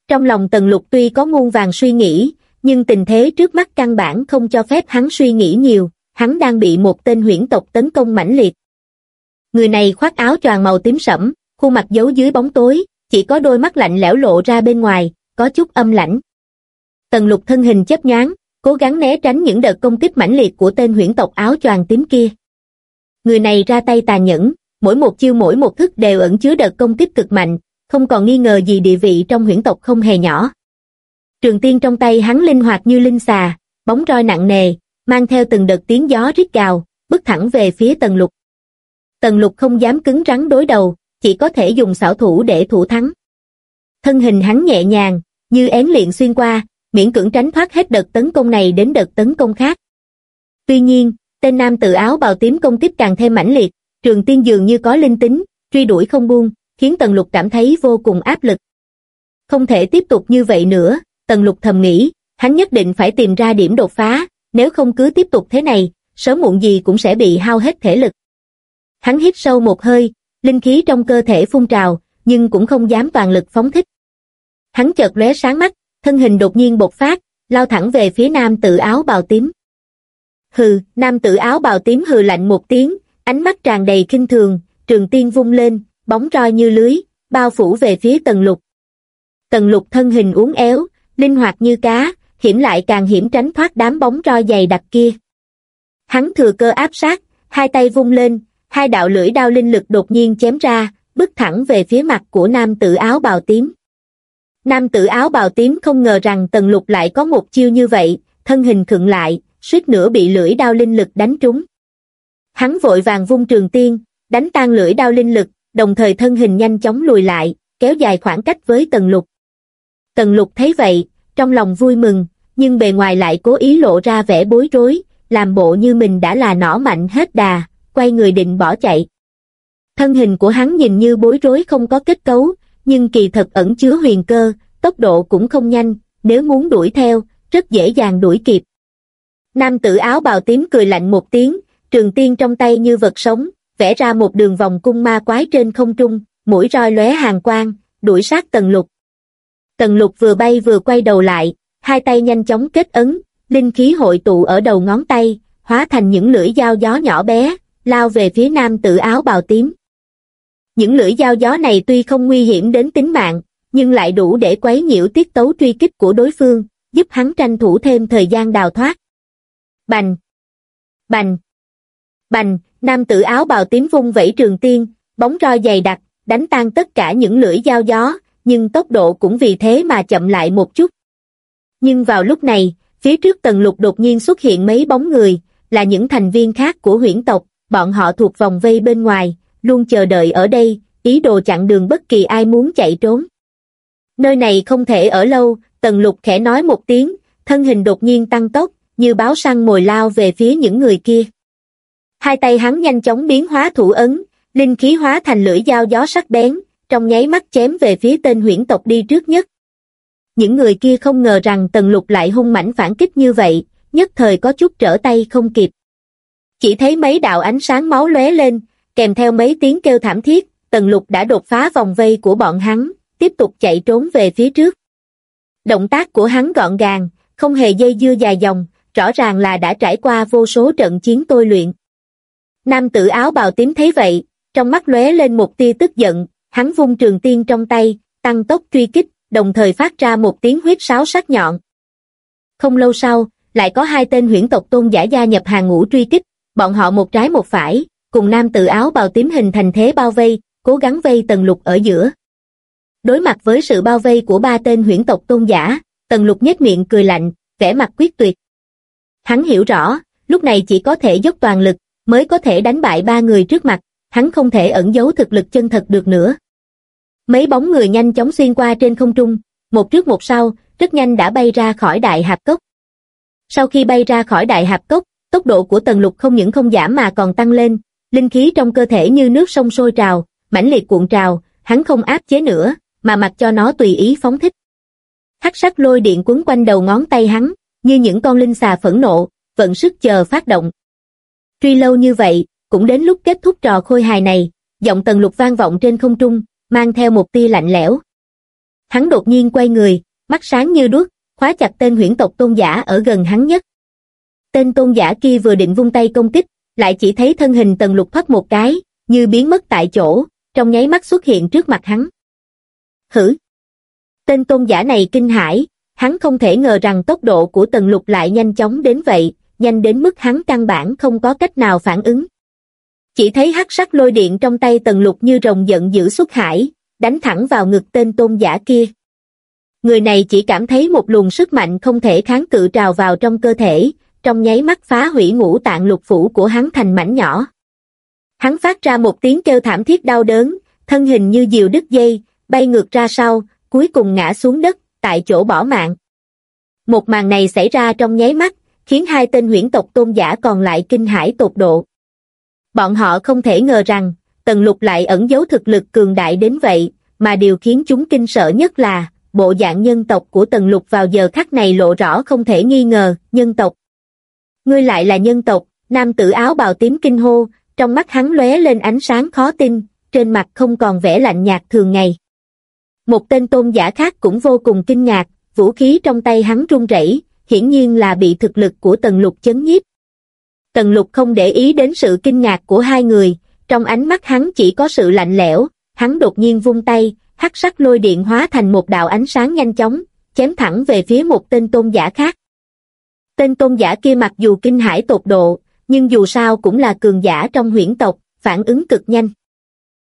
Trong lòng tần lục tuy có muôn vàng suy nghĩ, nhưng tình thế trước mắt căn bản không cho phép hắn suy nghĩ nhiều, hắn đang bị một tên huyễn tộc tấn công mãnh liệt. Người này khoác áo choàng màu tím sẫm, khuôn mặt giấu dưới bóng tối, chỉ có đôi mắt lạnh lẽo lộ ra bên ngoài, có chút âm lãnh. Tần lục thân hình chấp nhoáng, cố gắng né tránh những đợt công kích mãnh liệt của tên huyễn tộc áo choàng tím kia. Người này ra tay tà nhẫn, mỗi một chiêu mỗi một thức đều ẩn chứa đợt công kích cực mạnh, không còn nghi ngờ gì địa vị trong huyễn tộc không hề nhỏ. Trường tiên trong tay hắn linh hoạt như linh xà, bóng roi nặng nề, mang theo từng đợt tiếng gió rít gào, bước thẳng về phía tần lục. Tần lục không dám cứng rắn đối đầu, chỉ có thể dùng xảo thủ để thủ thắng. Thân hình hắn nhẹ nhàng, như én liện xuyên qua, miễn cưỡng tránh thoát hết đợt tấn công này đến đợt tấn công khác. Tuy nhiên, tên nam tự áo bào tím công kích càng thêm mãnh liệt, trường tiên dường như có linh tính, truy đuổi không buông, khiến Tần Lục cảm thấy vô cùng áp lực. Không thể tiếp tục như vậy nữa, Tần Lục thầm nghĩ, hắn nhất định phải tìm ra điểm đột phá, nếu không cứ tiếp tục thế này, sớm muộn gì cũng sẽ bị hao hết thể lực. Hắn hít sâu một hơi, linh khí trong cơ thể phun trào, nhưng cũng không dám toàn lực phóng thích. Hắn chợt lóe sáng mắt, thân hình đột nhiên bộc phát, lao thẳng về phía nam tự áo bào tím. Hừ, nam tự áo bào tím hừ lạnh một tiếng, ánh mắt tràn đầy kinh thường, trường tiên vung lên, bóng roi như lưới, bao phủ về phía tần lục. Tần lục thân hình uốn éo, linh hoạt như cá, hiểm lại càng hiểm tránh thoát đám bóng roi dày đặc kia. Hắn thừa cơ áp sát, hai tay vung lên, hai đạo lưỡi đao linh lực đột nhiên chém ra, bước thẳng về phía mặt của nam tử áo bào tím. Nam tử áo bào tím không ngờ rằng tần lục lại có một chiêu như vậy, thân hình khựng lại, suýt nữa bị lưỡi đao linh lực đánh trúng. Hắn vội vàng vung trường tiên, đánh tan lưỡi đao linh lực, đồng thời thân hình nhanh chóng lùi lại, kéo dài khoảng cách với Tần Lục. Tần Lục thấy vậy, trong lòng vui mừng, nhưng bề ngoài lại cố ý lộ ra vẻ bối rối, làm bộ như mình đã là nỏ mạnh hết đà, quay người định bỏ chạy. Thân hình của hắn nhìn như bối rối không có kết cấu, nhưng kỳ thật ẩn chứa huyền cơ, tốc độ cũng không nhanh, nếu muốn đuổi theo, rất dễ dàng đuổi kịp. Nam tử áo bào tím cười lạnh một tiếng, trường tiên trong tay như vật sống, vẽ ra một đường vòng cung ma quái trên không trung, mũi roi lóe hàng quang, đuổi sát tần lục. Tần lục vừa bay vừa quay đầu lại, hai tay nhanh chóng kết ấn, linh khí hội tụ ở đầu ngón tay, hóa thành những lưỡi dao gió nhỏ bé, lao về phía nam tử áo bào tím. Những lưỡi dao gió này tuy không nguy hiểm đến tính mạng, nhưng lại đủ để quấy nhiễu tiết tấu truy kích của đối phương, giúp hắn tranh thủ thêm thời gian đào thoát. Bành! Bành! Bành! Nam tử áo bào tím vung vẫy trường tiên, bóng roi dày đặc, đánh tan tất cả những lưỡi dao gió, nhưng tốc độ cũng vì thế mà chậm lại một chút. Nhưng vào lúc này, phía trước tầng lục đột nhiên xuất hiện mấy bóng người, là những thành viên khác của huyễn tộc, bọn họ thuộc vòng vây bên ngoài, luôn chờ đợi ở đây, ý đồ chặn đường bất kỳ ai muốn chạy trốn. Nơi này không thể ở lâu, tần lục khẽ nói một tiếng, thân hình đột nhiên tăng tốc, như báo săn mồi lao về phía những người kia. Hai tay hắn nhanh chóng biến hóa thủ ấn, linh khí hóa thành lưỡi dao gió sắc bén, trong nháy mắt chém về phía tên huyễn tộc đi trước nhất. Những người kia không ngờ rằng tần lục lại hung mãnh phản kích như vậy, nhất thời có chút trở tay không kịp. Chỉ thấy mấy đạo ánh sáng máu lóe lên, kèm theo mấy tiếng kêu thảm thiết, tần lục đã đột phá vòng vây của bọn hắn, tiếp tục chạy trốn về phía trước. Động tác của hắn gọn gàng, không hề dây dưa dài dòng, rõ ràng là đã trải qua vô số trận chiến tôi luyện. Nam tử áo bào tím thấy vậy, trong mắt lóe lên một tia tức giận, hắn vung trường tiên trong tay, tăng tốc truy kích, đồng thời phát ra một tiếng huyết sáo sắc nhọn. Không lâu sau, lại có hai tên huyễn tộc tôn giả gia nhập hàng ngũ truy kích, bọn họ một trái một phải, cùng nam tự áo bào tím hình thành thế bao vây, cố gắng vây tần lục ở giữa. Đối mặt với sự bao vây của ba tên huyễn tộc tôn giả, tần lục nhếch miệng cười lạnh, vẻ mặt quyết tuyệt. Hắn hiểu rõ, lúc này chỉ có thể dốc toàn lực, mới có thể đánh bại ba người trước mặt, hắn không thể ẩn giấu thực lực chân thật được nữa. Mấy bóng người nhanh chóng xuyên qua trên không trung, một trước một sau, rất nhanh đã bay ra khỏi đại hạp cốc. Sau khi bay ra khỏi đại hạp cốc, tốc độ của tần lục không những không giảm mà còn tăng lên, linh khí trong cơ thể như nước sông sôi trào, mãnh liệt cuộn trào, hắn không áp chế nữa, mà mặc cho nó tùy ý phóng thích. Hắc sắc lôi điện quấn quanh đầu ngón tay hắn, như những con linh xà phẫn nộ, vận sức chờ phát động. Truy lâu như vậy, cũng đến lúc kết thúc trò khôi hài này, giọng tần lục vang vọng trên không trung, mang theo một tia lạnh lẽo. Hắn đột nhiên quay người, mắt sáng như đuốc, khóa chặt tên huyễn tộc tôn giả ở gần hắn nhất. Tên tôn giả kia vừa định vung tay công kích, lại chỉ thấy thân hình tần lục thoát một cái, như biến mất tại chỗ, trong nháy mắt xuất hiện trước mặt hắn. Hử! Tên tôn giả này kinh hãi, hắn không thể ngờ rằng tốc độ của tần lục lại nhanh chóng đến vậy, nhanh đến mức hắn căn bản không có cách nào phản ứng. Chỉ thấy hắc sắc lôi điện trong tay tần lục như rồng giận dữ xuất hải, đánh thẳng vào ngực tên tôn giả kia. Người này chỉ cảm thấy một luồng sức mạnh không thể kháng cự trào vào trong cơ thể, trong nháy mắt phá hủy ngũ tạng lục phủ của hắn thành mảnh nhỏ. Hắn phát ra một tiếng kêu thảm thiết đau đớn, thân hình như diều đứt dây, bay ngược ra sau, cuối cùng ngã xuống đất, tại chỗ bỏ mạng. Một màn này xảy ra trong nháy mắt, khiến hai tên huyễn tộc tôn giả còn lại kinh hãi tột độ. Bọn họ không thể ngờ rằng, Tần Lục lại ẩn giấu thực lực cường đại đến vậy, mà điều khiến chúng kinh sợ nhất là, bộ dạng nhân tộc của Tần Lục vào giờ khắc này lộ rõ không thể nghi ngờ, nhân tộc. Ngươi lại là nhân tộc, nam tử áo bào tím kinh hô, trong mắt hắn lóe lên ánh sáng khó tin, trên mặt không còn vẻ lạnh nhạt thường ngày. Một tên tôn giả khác cũng vô cùng kinh ngạc, vũ khí trong tay hắn run rẩy, hiển nhiên là bị thực lực của Tần Lục chấn nhiếp. Tần Lục không để ý đến sự kinh ngạc của hai người, trong ánh mắt hắn chỉ có sự lạnh lẽo, hắn đột nhiên vung tay, hắc sắc lôi điện hóa thành một đạo ánh sáng nhanh chóng, chém thẳng về phía một tên tôn giả khác. Tên tôn giả kia mặc dù kinh hãi tột độ, nhưng dù sao cũng là cường giả trong huyễn tộc, phản ứng cực nhanh.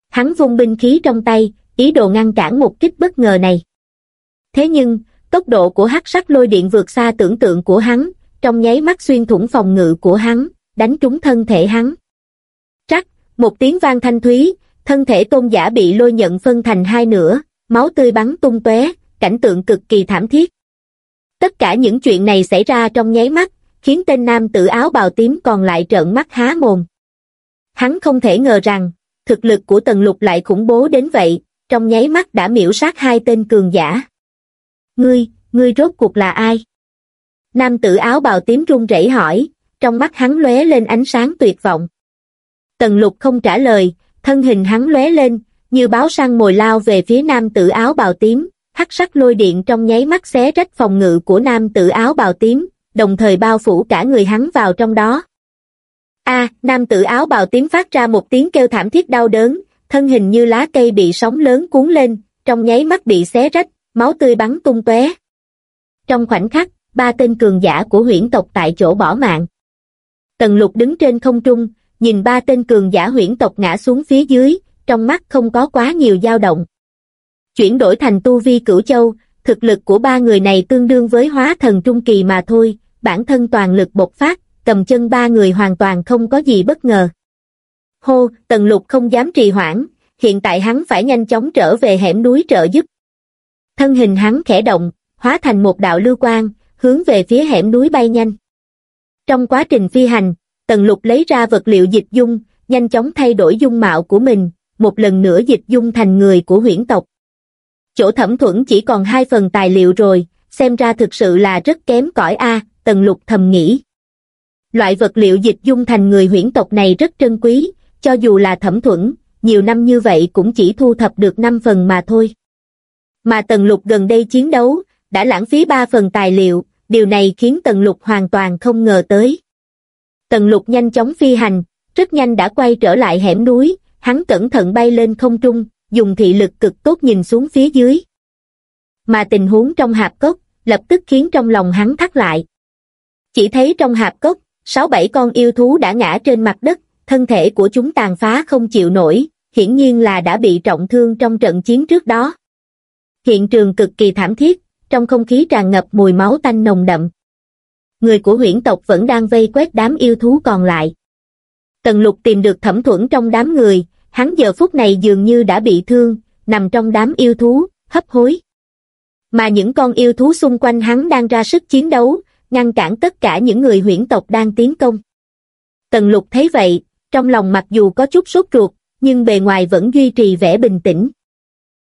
Hắn vung binh khí trong tay, ý đồ ngăn cản một kích bất ngờ này. Thế nhưng, tốc độ của hắc sắc lôi điện vượt xa tưởng tượng của hắn, trong nháy mắt xuyên thủng phòng ngự của hắn, đánh trúng thân thể hắn. Trắc, một tiếng vang thanh thúy, thân thể tôn giả bị lôi nhận phân thành hai nửa, máu tươi bắn tung tóe, cảnh tượng cực kỳ thảm thiết. Tất cả những chuyện này xảy ra trong nháy mắt, khiến tên nam tử áo bào tím còn lại trợn mắt há mồm. Hắn không thể ngờ rằng, thực lực của tần lục lại khủng bố đến vậy, trong nháy mắt đã miễu sát hai tên cường giả. Ngươi, ngươi rốt cuộc là ai? Nam tử áo bào tím run rẩy hỏi, trong mắt hắn lóe lên ánh sáng tuyệt vọng. Tần lục không trả lời, thân hình hắn lóe lên, như báo săn mồi lao về phía nam tử áo bào tím, hắc sắc lôi điện trong nháy mắt xé rách phòng ngự của nam tử áo bào tím, đồng thời bao phủ cả người hắn vào trong đó. A, nam tử áo bào tím phát ra một tiếng kêu thảm thiết đau đớn, thân hình như lá cây bị sóng lớn cuốn lên, trong nháy mắt bị xé rách, máu tươi bắn tung tóe. Trong khoảnh khắc, ba tên cường giả của huyễn tộc tại chỗ bỏ mạng. Tần lục đứng trên không trung, nhìn ba tên cường giả huyễn tộc ngã xuống phía dưới, trong mắt không có quá nhiều dao động. Chuyển đổi thành tu vi cửu châu, thực lực của ba người này tương đương với hóa thần trung kỳ mà thôi, bản thân toàn lực bộc phát, cầm chân ba người hoàn toàn không có gì bất ngờ. Hô, tần lục không dám trì hoãn, hiện tại hắn phải nhanh chóng trở về hẻm núi trợ giúp. Thân hình hắn khẽ động, hóa thành một đạo lưu quang, hướng về phía hẻm núi bay nhanh. Trong quá trình phi hành, tần lục lấy ra vật liệu dịch dung, nhanh chóng thay đổi dung mạo của mình, một lần nữa dịch dung thành người của huyễn tộc. Chỗ thẩm thuẫn chỉ còn hai phần tài liệu rồi, xem ra thực sự là rất kém cỏi a tần lục thầm nghĩ. Loại vật liệu dịch dung thành người huyễn tộc này rất trân quý, cho dù là thẩm thuẫn, nhiều năm như vậy cũng chỉ thu thập được 5 phần mà thôi. Mà tần lục gần đây chiến đấu, đã lãng phí 3 phần tài liệu, điều này khiến tần lục hoàn toàn không ngờ tới. Tần lục nhanh chóng phi hành, rất nhanh đã quay trở lại hẻm núi, hắn cẩn thận bay lên không trung, dùng thị lực cực tốt nhìn xuống phía dưới. Mà tình huống trong hạp cốc, lập tức khiến trong lòng hắn thắt lại. Chỉ thấy trong hạp cốc, sáu bảy con yêu thú đã ngã trên mặt đất, thân thể của chúng tàn phá không chịu nổi, hiển nhiên là đã bị trọng thương trong trận chiến trước đó. Hiện trường cực kỳ thảm thiết, trong không khí tràn ngập mùi máu tanh nồng đậm. Người của huyễn tộc vẫn đang vây quét đám yêu thú còn lại. Tần lục tìm được thẩm thuẫn trong đám người, hắn giờ phút này dường như đã bị thương, nằm trong đám yêu thú, hấp hối. Mà những con yêu thú xung quanh hắn đang ra sức chiến đấu, ngăn cản tất cả những người huyễn tộc đang tiến công. Tần lục thấy vậy, trong lòng mặc dù có chút sốt ruột, nhưng bề ngoài vẫn duy trì vẻ bình tĩnh.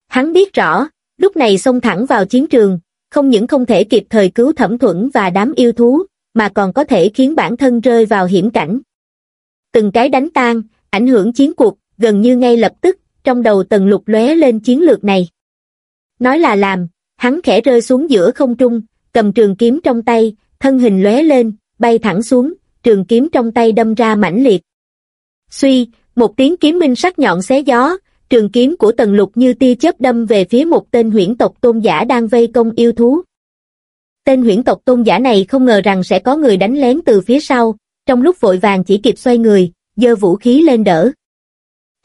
Hắn biết rõ, lúc này xông thẳng vào chiến trường, không những không thể kịp thời cứu thẩm thuẫn và đám yêu thú, mà còn có thể khiến bản thân rơi vào hiểm cảnh. Từng cái đánh tan, ảnh hưởng chiến cuộc, gần như ngay lập tức, trong đầu tần lục lóe lên chiến lược này. Nói là làm, hắn khẽ rơi xuống giữa không trung, cầm trường kiếm trong tay, thân hình lóe lên, bay thẳng xuống, trường kiếm trong tay đâm ra mãnh liệt. Suy, một tiếng kiếm minh sắc nhọn xé gió, trường kiếm của tần lục như tia chớp đâm về phía một tên huyễn tộc tôn giả đang vây công yêu thú. Tên huyễn tộc tôn giả này không ngờ rằng sẽ có người đánh lén từ phía sau, trong lúc vội vàng chỉ kịp xoay người, giơ vũ khí lên đỡ.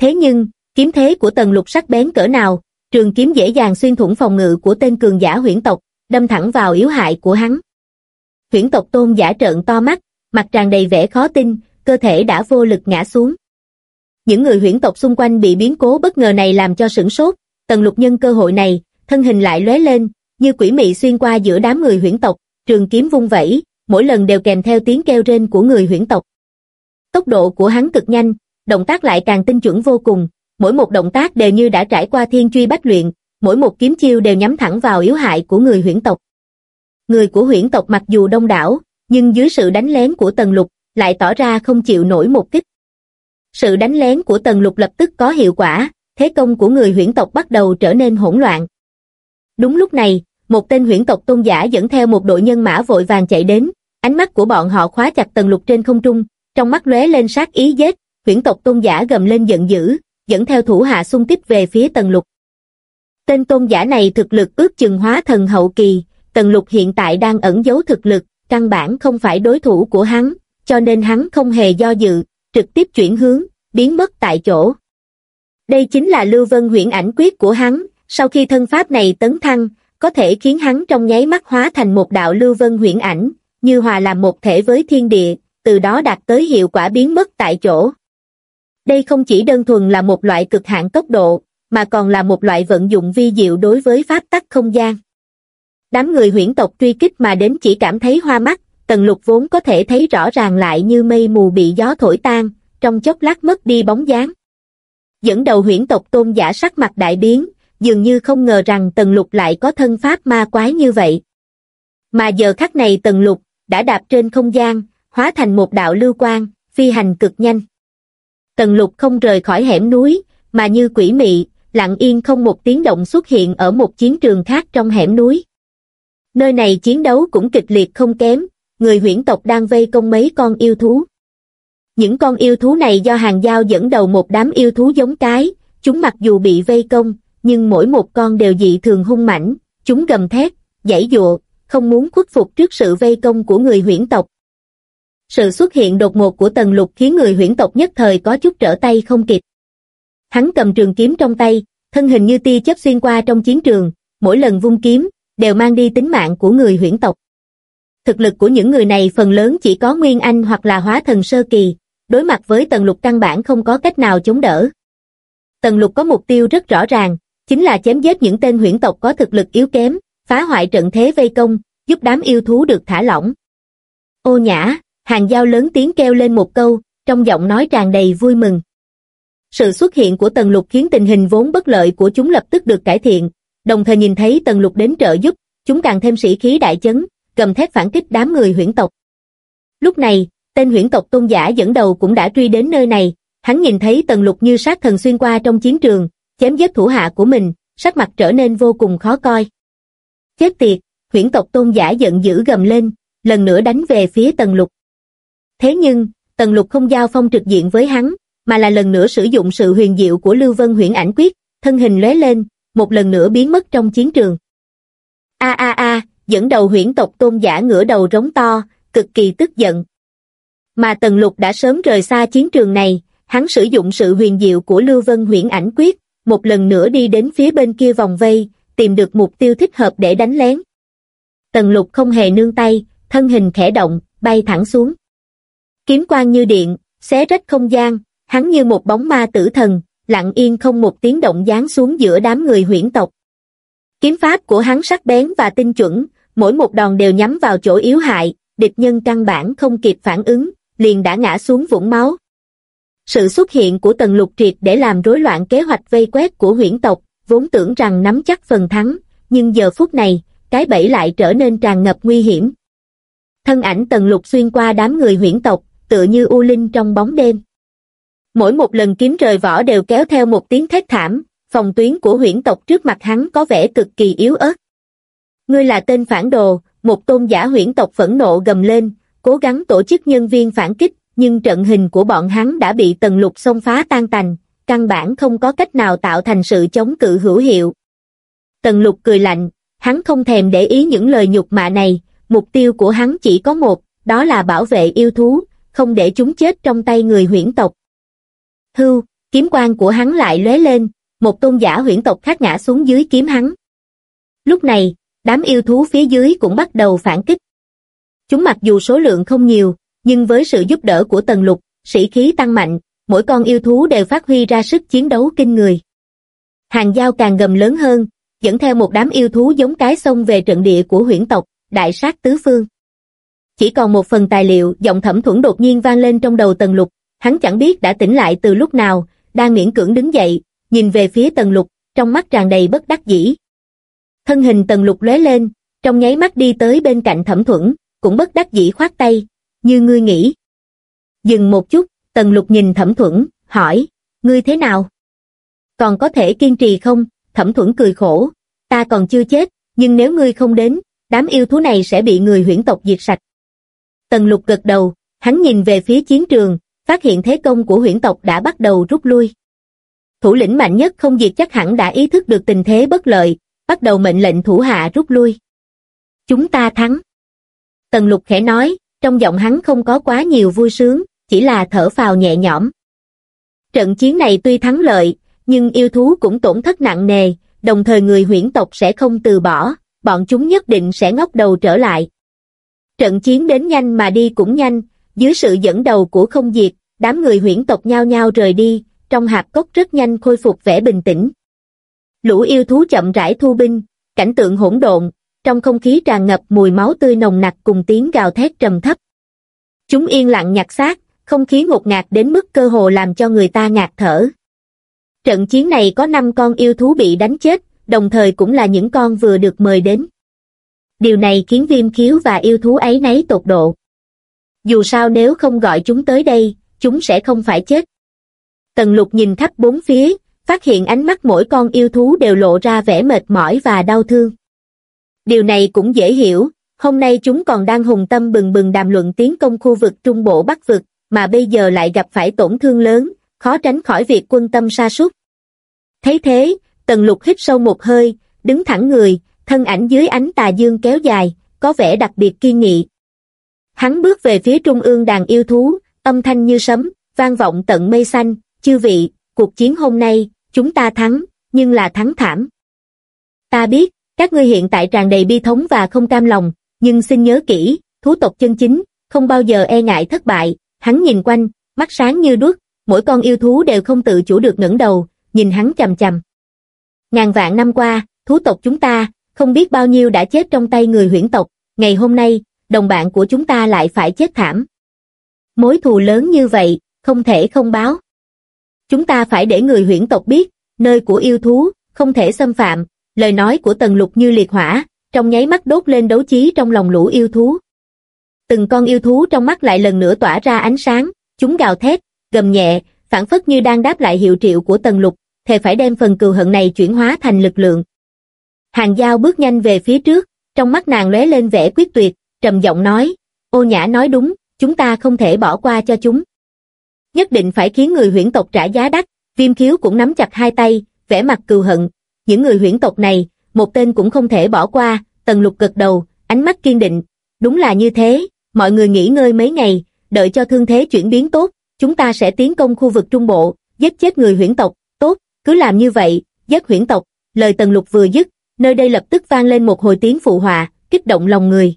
Thế nhưng, kiếm thế của tần lục sắc bén cỡ nào, trường kiếm dễ dàng xuyên thủng phòng ngự của tên cường giả huyễn tộc, đâm thẳng vào yếu hại của hắn. Huyễn tộc tôn giả trợn to mắt, mặt tràn đầy vẻ khó tin, cơ thể đã vô lực ngã xuống. Những người huyễn tộc xung quanh bị biến cố bất ngờ này làm cho sửng sốt, tần lục nhân cơ hội này, thân hình lại lóe lên, như quỷ mị xuyên qua giữa đám người huyễn tộc, trường kiếm vung vẩy, mỗi lần đều kèm theo tiếng kêu rên của người huyễn tộc. Tốc độ của hắn cực nhanh, động tác lại càng tinh chuẩn vô cùng, mỗi một động tác đều như đã trải qua thiên truy bách luyện, mỗi một kiếm chiêu đều nhắm thẳng vào yếu hại của người huyễn tộc. Người của huyễn tộc mặc dù đông đảo, nhưng dưới sự đánh lén của Tần Lục, lại tỏ ra không chịu nổi một kích. Sự đánh lén của Tần Lục lập tức có hiệu quả, thế công của người huyễn tộc bắt đầu trở nên hỗn loạn. Đúng lúc này, một tên huyễn tộc tôn giả dẫn theo một đội nhân mã vội vàng chạy đến, ánh mắt của bọn họ khóa chặt Tần Lục trên không trung, trong mắt lóe lên sát ý giết, huyễn tộc tôn giả gầm lên giận dữ, dẫn theo thủ hạ xung kích về phía Tần Lục. Tên tôn giả này thực lực ước chừng hóa thần hậu kỳ, Tần Lục hiện tại đang ẩn giấu thực lực, căn bản không phải đối thủ của hắn, cho nên hắn không hề do dự, trực tiếp chuyển hướng, biến mất tại chỗ. Đây chính là Lưu Vân huyễn ảnh quyết của hắn, sau khi thân pháp này tấn thăng, có thể khiến hắn trong nháy mắt hóa thành một đạo Lưu Vân huyễn ảnh, như hòa làm một thể với thiên địa, từ đó đạt tới hiệu quả biến mất tại chỗ. Đây không chỉ đơn thuần là một loại cực hạn tốc độ, mà còn là một loại vận dụng vi diệu đối với pháp tắc không gian. Đám người huyễn tộc truy kích mà đến chỉ cảm thấy hoa mắt, tần lục vốn có thể thấy rõ ràng lại như mây mù bị gió thổi tan, trong chốc lát mất đi bóng dáng. Dẫn đầu huyễn tộc tôn giả sắc mặt đại biến, dường như không ngờ rằng tần lục lại có thân pháp ma quái như vậy. Mà giờ khắc này tần lục, đã đạp trên không gian, hóa thành một đạo lưu quang, phi hành cực nhanh. Tần lục không rời khỏi hẻm núi, mà như quỷ mị, lặng yên không một tiếng động xuất hiện ở một chiến trường khác trong hẻm núi. Nơi này chiến đấu cũng kịch liệt không kém, người huyễn tộc đang vây công mấy con yêu thú. Những con yêu thú này do hàng giao dẫn đầu một đám yêu thú giống cái, chúng mặc dù bị vây công, nhưng mỗi một con đều dị thường hung mãnh, chúng gầm thét, giãy dụa, không muốn khuất phục trước sự vây công của người huyễn tộc. Sự xuất hiện đột ngột của tần lục khiến người huyễn tộc nhất thời có chút trở tay không kịp. Hắn cầm trường kiếm trong tay, thân hình như tia chớp xuyên qua trong chiến trường, mỗi lần vung kiếm, đều mang đi tính mạng của người huyễn tộc. Thực lực của những người này phần lớn chỉ có Nguyên Anh hoặc là hóa thần sơ kỳ, đối mặt với tần lục căn bản không có cách nào chống đỡ. Tần lục có mục tiêu rất rõ ràng, chính là chém giết những tên huyễn tộc có thực lực yếu kém, phá hoại trận thế vây công, giúp đám yêu thú được thả lỏng. Ô nhã, hàng giao lớn tiếng kêu lên một câu, trong giọng nói tràn đầy vui mừng. Sự xuất hiện của tần lục khiến tình hình vốn bất lợi của chúng lập tức được cải thiện, đồng thời nhìn thấy tần lục đến trợ giúp, chúng càng thêm sĩ khí đại chấn, cầm thép phản kích đám người huyễn tộc. Lúc này, tên huyễn tộc tôn giả dẫn đầu cũng đã truy đến nơi này, hắn nhìn thấy tần lục như sát thần xuyên qua trong chiến trường, chém giết thủ hạ của mình, sắc mặt trở nên vô cùng khó coi. Chết tiệt, huyễn tộc tôn giả giận dữ gầm lên, lần nữa đánh về phía tần lục. Thế nhưng, tần lục không giao phong trực diện với hắn, mà là lần nữa sử dụng sự huyền diệu của Lưu Vân huyễn ảnh quyết, thân hình lóe lên, một lần nữa biến mất trong chiến trường. A a a, dẫn đầu huyễn tộc tôn giả ngửa đầu rống to, cực kỳ tức giận. Mà Tần Lục đã sớm rời xa chiến trường này, hắn sử dụng sự huyền diệu của Lưu Vân huyễn ảnh quyết, một lần nữa đi đến phía bên kia vòng vây, tìm được mục tiêu thích hợp để đánh lén. Tần Lục không hề nương tay, thân hình khẽ động, bay thẳng xuống. Kiếm quang như điện, xé rách không gian, hắn như một bóng ma tử thần, lặng yên không một tiếng động giáng xuống giữa đám người huyễn tộc. Kiếm pháp của hắn sắc bén và tinh chuẩn, mỗi một đòn đều nhắm vào chỗ yếu hại, địch nhân căn bản không kịp phản ứng, liền đã ngã xuống vũng máu. Sự xuất hiện của tần lục triệt để làm rối loạn kế hoạch vây quét của huyễn tộc, vốn tưởng rằng nắm chắc phần thắng, nhưng giờ phút này, cái bẫy lại trở nên tràn ngập nguy hiểm. Thân ảnh tần lục xuyên qua đám người huyễn tộc, tựa như u linh trong bóng đêm. Mỗi một lần kiếm rời vỏ đều kéo theo một tiếng thét thảm, phòng tuyến của huyễn tộc trước mặt hắn có vẻ cực kỳ yếu ớt. Ngươi là tên phản đồ, một tôn giả huyễn tộc phẫn nộ gầm lên, cố gắng tổ chức nhân viên phản kích, nhưng trận hình của bọn hắn đã bị tần lục xông phá tan tành, căn bản không có cách nào tạo thành sự chống cự hữu hiệu. Tần lục cười lạnh, hắn không thèm để ý những lời nhục mạ này, mục tiêu của hắn chỉ có một, đó là bảo vệ yêu thú, không để chúng chết trong tay người huyễn tộc. Hưu, kiếm quan của hắn lại lóe lên, một tôn giả huyễn tộc khác ngã xuống dưới kiếm hắn. Lúc này, đám yêu thú phía dưới cũng bắt đầu phản kích. Chúng mặc dù số lượng không nhiều, nhưng với sự giúp đỡ của tần lục, sĩ khí tăng mạnh, mỗi con yêu thú đều phát huy ra sức chiến đấu kinh người. Hàng giao càng gầm lớn hơn, dẫn theo một đám yêu thú giống cái sông về trận địa của huyễn tộc, đại sát tứ phương. Chỉ còn một phần tài liệu, giọng thẩm thuẫn đột nhiên vang lên trong đầu tần lục, hắn chẳng biết đã tỉnh lại từ lúc nào, đang miễn cưỡng đứng dậy, nhìn về phía tần lục, trong mắt tràn đầy bất đắc dĩ. Thân hình tần lục lóe lên, trong nháy mắt đi tới bên cạnh thẩm thuẫn, cũng bất đắc dĩ khoát tay, như ngươi nghĩ. Dừng một chút, tần lục nhìn thẩm thuẫn, hỏi, ngươi thế nào? Còn có thể kiên trì không? Thẩm thuẫn cười khổ, ta còn chưa chết, nhưng nếu ngươi không đến, đám yêu thú này sẽ bị người huyễn tộc diệt sạch. Tần lục gật đầu, hắn nhìn về phía chiến trường, phát hiện thế công của huyễn tộc đã bắt đầu rút lui. Thủ lĩnh mạnh nhất không diệt chắc hẳn đã ý thức được tình thế bất lợi, bắt đầu mệnh lệnh thủ hạ rút lui. Chúng ta thắng. Tần lục khẽ nói, trong giọng hắn không có quá nhiều vui sướng, chỉ là thở phào nhẹ nhõm. Trận chiến này tuy thắng lợi, nhưng yêu thú cũng tổn thất nặng nề, đồng thời người huyễn tộc sẽ không từ bỏ, bọn chúng nhất định sẽ ngóc đầu trở lại. Trận chiến đến nhanh mà đi cũng nhanh, dưới sự dẫn đầu của không diệt, đám người huyễn tộc nhao nhao rời đi, trong hạp cốc rất nhanh khôi phục vẻ bình tĩnh. Lũ yêu thú chậm rãi thu binh, cảnh tượng hỗn độn, trong không khí tràn ngập mùi máu tươi nồng nặc cùng tiếng gào thét trầm thấp. Chúng yên lặng nhặt xác, không khí ngột ngạt đến mức cơ hồ làm cho người ta ngạt thở. Trận chiến này có 5 con yêu thú bị đánh chết, đồng thời cũng là những con vừa được mời đến. Điều này khiến viêm khiếu và yêu thú ấy nấy tột độ. Dù sao nếu không gọi chúng tới đây, chúng sẽ không phải chết. Tần lục nhìn khắp bốn phía, phát hiện ánh mắt mỗi con yêu thú đều lộ ra vẻ mệt mỏi và đau thương. Điều này cũng dễ hiểu, hôm nay chúng còn đang hùng tâm bừng bừng đàm luận tiến công khu vực Trung Bộ Bắc Vực, mà bây giờ lại gặp phải tổn thương lớn, khó tránh khỏi việc quân tâm sa sút. Thấy thế, Tần Lục hít sâu một hơi, đứng thẳng người, thân ảnh dưới ánh tà dương kéo dài, có vẻ đặc biệt kiên nghị. Hắn bước về phía trung ương đàn yêu thú, âm thanh như sấm, vang vọng tận mây xanh, chư vị, cuộc chiến hôm nay, chúng ta thắng, nhưng là thắng thảm. Ta biết, các ngươi hiện tại tràn đầy bi thống và không cam lòng, nhưng xin nhớ kỹ, thú tộc chân chính, không bao giờ e ngại thất bại, hắn nhìn quanh, mắt sáng như đuốc, mỗi con yêu thú đều không tự chủ được ngẩng đầu, nhìn hắn chầm chầm. Ngàn vạn năm qua, thú tộc chúng ta, không biết bao nhiêu đã chết trong tay người huyễn tộc, ngày hôm nay, đồng bạn của chúng ta lại phải chết thảm. Mối thù lớn như vậy, không thể không báo. Chúng ta phải để người huyễn tộc biết, nơi của yêu thú, không thể xâm phạm, lời nói của tần lục như liệt hỏa, trong nháy mắt đốt lên đấu chí trong lòng lũ yêu thú. Từng con yêu thú trong mắt lại lần nữa tỏa ra ánh sáng, chúng gào thét, gầm nhẹ, phản phất như đang đáp lại hiệu triệu của tần lục, thề phải đem phần cừu hận này chuyển hóa thành lực lượng. Hàng Giao bước nhanh về phía trước, trong mắt nàng lóe lên vẻ quyết tuyệt, trầm giọng nói, ô nhã nói đúng, chúng ta không thể bỏ qua cho chúng. Nhất định phải khiến người huyễn tộc trả giá đắt, viêm khiếu cũng nắm chặt hai tay, vẻ mặt cừu hận, những người huyễn tộc này, một tên cũng không thể bỏ qua, tần lục gật đầu, ánh mắt kiên định, đúng là như thế, mọi người nghỉ ngơi mấy ngày, đợi cho thương thế chuyển biến tốt, chúng ta sẽ tiến công khu vực trung bộ, giết chết người huyễn tộc, tốt, cứ làm như vậy, giết huyễn tộc, lời tần lục vừa dứt, nơi đây lập tức vang lên một hồi tiếng phụ họa, kích động lòng người.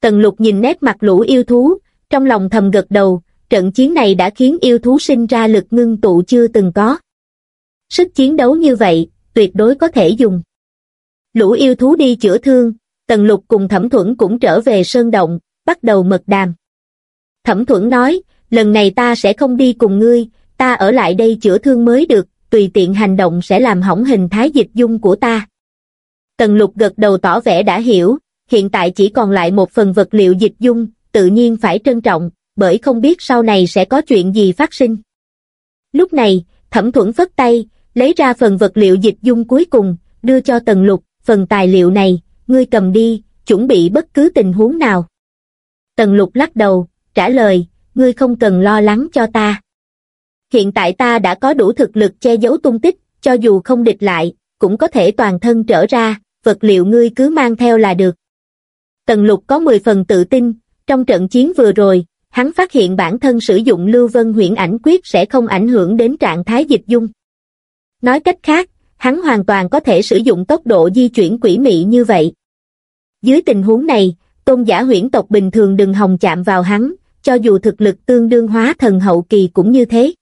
Tần lục nhìn nét mặt lũ yêu thú, trong lòng thầm gật đầu, trận chiến này đã khiến yêu thú sinh ra lực ngưng tụ chưa từng có. Sức chiến đấu như vậy, tuyệt đối có thể dùng. Lũ yêu thú đi chữa thương, Tần Lục cùng Thẩm Thuẫn cũng trở về sơn động, bắt đầu mật đàm. Thẩm Thuẫn nói, lần này ta sẽ không đi cùng ngươi, ta ở lại đây chữa thương mới được, tùy tiện hành động sẽ làm hỏng hình thái dịch dung của ta. Tần Lục gật đầu tỏ vẻ đã hiểu, hiện tại chỉ còn lại một phần vật liệu dịch dung, tự nhiên phải trân trọng, bởi không biết sau này sẽ có chuyện gì phát sinh. Lúc này, Thẩm Thuẫn phất tay, lấy ra phần vật liệu dịch dung cuối cùng, đưa cho Tần Lục, phần tài liệu này, ngươi cầm đi, chuẩn bị bất cứ tình huống nào. Tần Lục lắc đầu, trả lời, ngươi không cần lo lắng cho ta. Hiện tại ta đã có đủ thực lực che giấu tung tích, cho dù không địch lại, cũng có thể toàn thân trở ra, vật liệu ngươi cứ mang theo là được. Tần lục có 10 phần tự tin, trong trận chiến vừa rồi, hắn phát hiện bản thân sử dụng lưu vân huyễn ảnh quyết sẽ không ảnh hưởng đến trạng thái dịch dung. Nói cách khác, hắn hoàn toàn có thể sử dụng tốc độ di chuyển quỷ mị như vậy. Dưới tình huống này, tôn giả huyễn tộc bình thường đừng hòng chạm vào hắn, cho dù thực lực tương đương hóa thần hậu kỳ cũng như thế.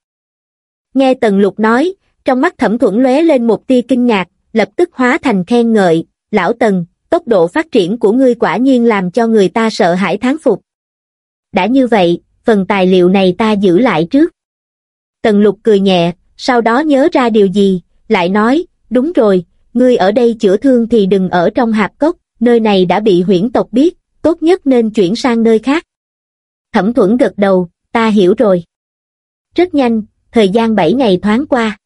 Nghe Tần Lục nói, trong mắt thẩm thuẫn lóe lên một tia kinh ngạc, lập tức hóa thành khen ngợi, lão Tần, tốc độ phát triển của ngươi quả nhiên làm cho người ta sợ hãi thán phục. Đã như vậy, phần tài liệu này ta giữ lại trước. Tần Lục cười nhẹ, sau đó nhớ ra điều gì, lại nói, đúng rồi, ngươi ở đây chữa thương thì đừng ở trong hạp cốc, nơi này đã bị huyễn tộc biết, tốt nhất nên chuyển sang nơi khác. Thẩm thuẫn gật đầu, ta hiểu rồi. Rất nhanh, thời gian 7 ngày thoáng qua.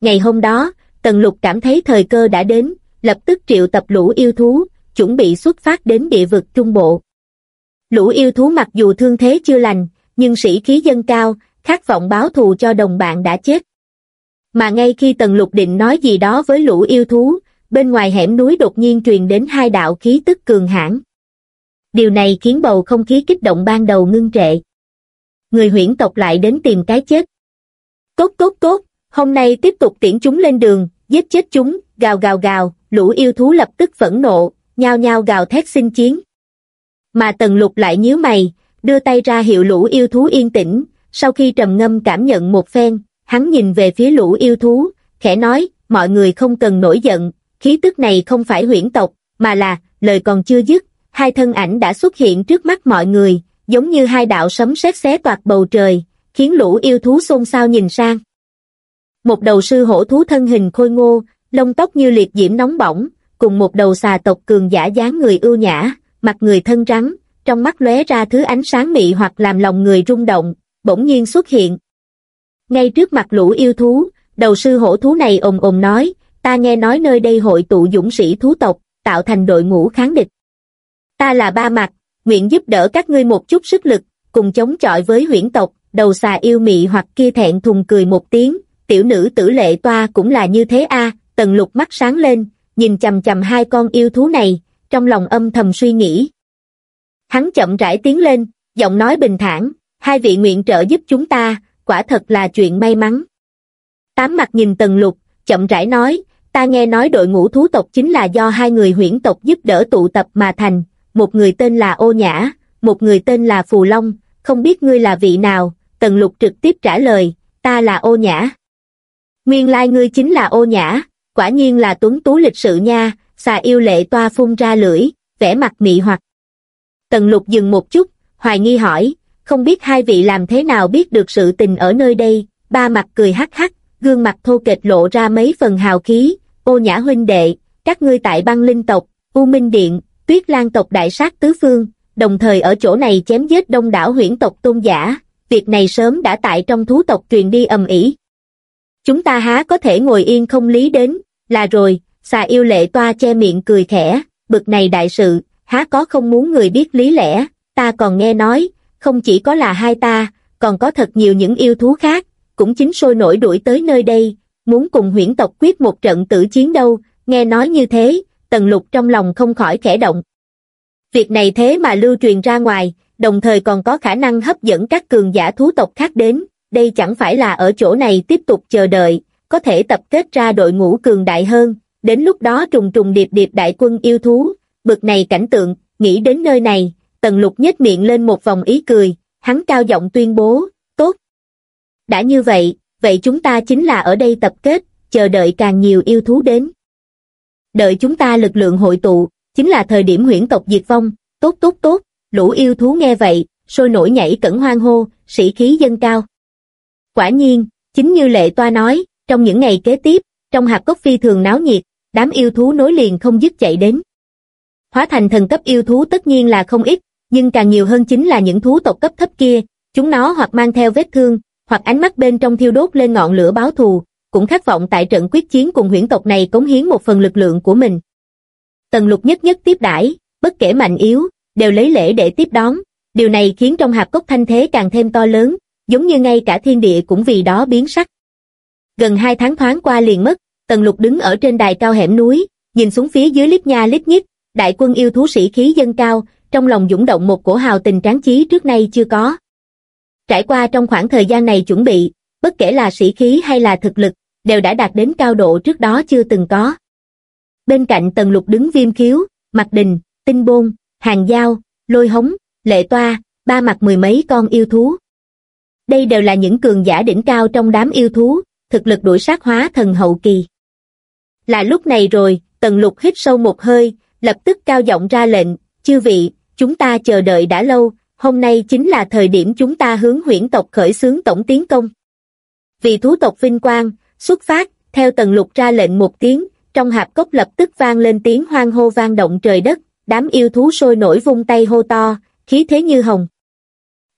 Ngày hôm đó, Tần Lục cảm thấy thời cơ đã đến, lập tức triệu tập lũ yêu thú, chuẩn bị xuất phát đến địa vực trung bộ. Lũ yêu thú mặc dù thương thế chưa lành, nhưng sĩ khí dân cao, khát vọng báo thù cho đồng bạn đã chết. Mà ngay khi Tần Lục định nói gì đó với lũ yêu thú, bên ngoài hẻm núi đột nhiên truyền đến hai đạo khí tức cường hãn. Điều này khiến bầu không khí kích động ban đầu ngưng trệ. Người huyễn tộc lại đến tìm cái chết. Cốt cốt cốt, hôm nay tiếp tục tiễn chúng lên đường, giết chết chúng, gào gào gào, lũ yêu thú lập tức phẫn nộ, nhao nhao gào thét xin chiến. Mà tần lục lại nhíu mày, đưa tay ra hiệu lũ yêu thú yên tĩnh, sau khi trầm ngâm cảm nhận một phen, hắn nhìn về phía lũ yêu thú, khẽ nói, mọi người không cần nổi giận, khí tức này không phải huyễn tộc, mà là, lời còn chưa dứt, hai thân ảnh đã xuất hiện trước mắt mọi người, giống như hai đạo sấm sét xé toạc bầu trời, khiến lũ yêu thú xôn xao nhìn sang. Một đầu sư hổ thú thân hình khôi ngô, lông tóc như liệt diễm nóng bỏng, cùng một đầu xà tộc cường giả dáng người ưu nhã, mặt người thân rắn, trong mắt lóe ra thứ ánh sáng mị hoặc làm lòng người rung động, bỗng nhiên xuất hiện. Ngay trước mặt lũ yêu thú, đầu sư hổ thú này ồm ồm nói, ta nghe nói nơi đây hội tụ dũng sĩ thú tộc, tạo thành đội ngũ kháng địch. Ta là ba mặt, nguyện giúp đỡ các ngươi một chút sức lực, cùng chống chọi với huyễn tộc, đầu xà yêu mị hoặc kia thẹn thùng cười một tiếng, tiểu nữ tử lệ toa cũng là như thế a tần lục mắt sáng lên, nhìn chầm chầm hai con yêu thú này, trong lòng âm thầm suy nghĩ. Hắn chậm rãi tiến lên, giọng nói bình thản, hai vị nguyện trợ giúp chúng ta, quả thật là chuyện may mắn. Tám mặt nhìn tần lục, chậm rãi nói, ta nghe nói đội ngũ thú tộc chính là do hai người huyễn tộc giúp đỡ tụ tập mà thành, một người tên là Ô Nhã, một người tên là Phù Long, không biết ngươi là vị nào, tần lục trực tiếp trả lời, ta là Ô Nhã. Nguyên lai ngươi chính là Ô Nhã, quả nhiên là tuấn tú lịch sự nha, xà yêu lệ toa phun ra lưỡi, vẻ mặt mị hoặc. Tần lục dừng một chút, hoài nghi hỏi, không biết hai vị làm thế nào biết được sự tình ở nơi đây, ba mặt cười hắc hắc, gương mặt thô kệch lộ ra mấy phần hào khí, ô nhã huynh đệ, các ngươi tại băng linh tộc, U Minh Điện, Tuyết Lan tộc đại sát tứ phương, đồng thời ở chỗ này chém giết đông đảo huyễn tộc tôn giả, việc này sớm đã tại trong thú tộc truyền đi ầm ĩ. Chúng ta há có thể ngồi yên không lý đến, là rồi, xà yêu lệ toa che miệng cười khẽ, bực này đại sự, há có không muốn người biết lý lẽ, ta còn nghe nói, không chỉ có là hai ta, còn có thật nhiều những yêu thú khác, cũng chính sôi nổi đuổi tới nơi đây, muốn cùng huyễn tộc quyết một trận tử chiến đâu, nghe nói như thế, tần lục trong lòng không khỏi khẽ động. Việc này thế mà lưu truyền ra ngoài, đồng thời còn có khả năng hấp dẫn các cường giả thú tộc khác đến, đây chẳng phải là ở chỗ này tiếp tục chờ đợi, có thể tập kết ra đội ngũ cường đại hơn, đến lúc đó trùng trùng điệp điệp đại quân yêu thú, bực này cảnh tượng, nghĩ đến nơi này, tần lục nhếch miệng lên một vòng ý cười, hắn cao giọng tuyên bố, tốt. Đã như vậy, vậy chúng ta chính là ở đây tập kết, chờ đợi càng nhiều yêu thú đến. Đợi chúng ta lực lượng hội tụ, chính là thời điểm huyễn tộc diệt vong, tốt tốt tốt, lũ yêu thú nghe vậy, sôi nổi nhảy cẩn hoang hô, sĩ khí dâng cao. Quả nhiên, chính như lệ toa nói, trong những ngày kế tiếp, trong hạp cốc phi thường náo nhiệt, đám yêu thú nối liền không dứt chạy đến. Hóa thành thần cấp yêu thú tất nhiên là không ít, nhưng càng nhiều hơn chính là những thú tộc cấp thấp kia, chúng nó hoặc mang theo vết thương, hoặc ánh mắt bên trong thiêu đốt lên ngọn lửa báo thù, cũng khát vọng tại trận quyết chiến cùng huyễn tộc này cống hiến một phần lực lượng của mình. Tần lục nhất nhất tiếp đãi, bất kể mạnh yếu, đều lấy lễ để tiếp đón, điều này khiến trong hạp cốc thanh thế càng thêm to lớn, giống như ngay cả thiên địa cũng vì đó biến sắc. Gần hai tháng thoáng qua liền mất, tần lục đứng ở trên đài cao hẻm núi, nhìn xuống phía dưới lít nha lít nhít, đại quân yêu thú sĩ khí dân cao, trong lòng dũng động một cổ hào tình tráng chí trước nay chưa có. Trải qua trong khoảng thời gian này chuẩn bị, bất kể là sĩ khí hay là thực lực, đều đã đạt đến cao độ trước đó chưa từng có. Bên cạnh tần lục đứng viêm khiếu, mặt đình, tinh bôn, hàng giao, lôi hống, lệ toa, ba mặt mười mấy con yêu thú. Đây đều là những cường giả đỉnh cao trong đám yêu thú, thực lực đuổi sát hóa thần hậu kỳ. Là lúc này rồi, tần lục hít sâu một hơi, lập tức cao giọng ra lệnh, chư vị, chúng ta chờ đợi đã lâu, hôm nay chính là thời điểm chúng ta hướng huyễn tộc khởi xướng tổng tiến công. Vì thú tộc vinh quang, xuất phát, theo tần lục ra lệnh một tiếng, trong hạp cốc lập tức vang lên tiếng hoang hô vang động trời đất, đám yêu thú sôi nổi vung tay hô to, khí thế như hồng.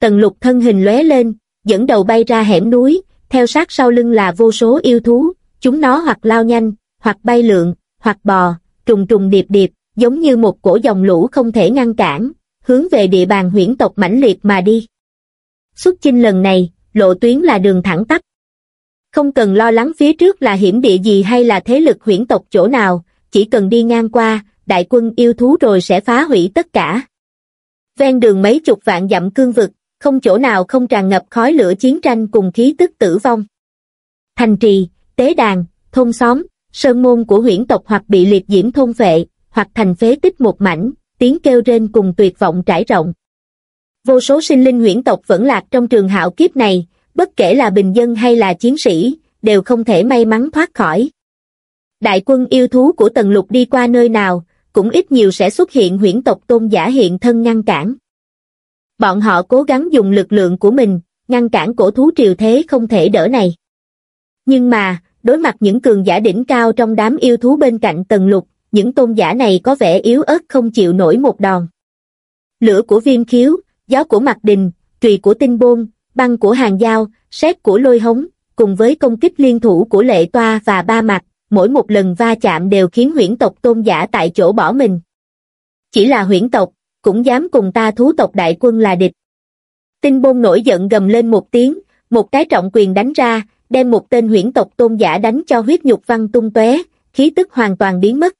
Tần lục thân hình lóe lên, dẫn đầu bay ra hẻm núi, theo sát sau lưng là vô số yêu thú, chúng nó hoặc lao nhanh, hoặc bay lượn, hoặc bò, trùng trùng điệp điệp, giống như một cổ dòng lũ không thể ngăn cản, hướng về địa bàn huyễn tộc mãnh liệt mà đi. Xuất chinh lần này, lộ tuyến là đường thẳng tắp. Không cần lo lắng phía trước là hiểm địa gì hay là thế lực huyễn tộc chỗ nào, chỉ cần đi ngang qua, đại quân yêu thú rồi sẽ phá hủy tất cả. Ven đường mấy chục vạn dặm cương vực, không chỗ nào không tràn ngập khói lửa chiến tranh cùng khí tức tử vong. Thành trì, tế đàn, thôn xóm, sơn môn của huyễn tộc hoặc bị liệt diễm thôn vệ, hoặc thành phế tích một mảnh, tiếng kêu rên cùng tuyệt vọng trải rộng. Vô số sinh linh huyễn tộc vẫn lạc trong trường hạo kiếp này, bất kể là bình dân hay là chiến sĩ, đều không thể may mắn thoát khỏi. Đại quân yêu thú của Tần Lục đi qua nơi nào, cũng ít nhiều sẽ xuất hiện huyễn tộc tôn giả hiện thân ngăn cản. Bọn họ cố gắng dùng lực lượng của mình, ngăn cản cổ thú triều thế không thể đỡ này. Nhưng mà, đối mặt những cường giả đỉnh cao trong đám yêu thú bên cạnh Tần Lục, những tôn giả này có vẻ yếu ớt không chịu nổi một đòn. Lửa của viêm khiếu, gió của mặt đình, trùy của tinh bôn, băng của hàng dao, sét của lôi hống, cùng với công kích liên thủ của lệ toa và ba mặt, mỗi một lần va chạm đều khiến huyễn tộc tôn giả tại chỗ bỏ mình. Chỉ là huyễn tộc, cũng dám cùng ta thú tộc đại quân là địch. Tinh bôn nổi giận gầm lên một tiếng, một cái trọng quyền đánh ra, đem một tên huyễn tộc tôn giả đánh cho huyết nhục văn tung tóe, khí tức hoàn toàn biến mất.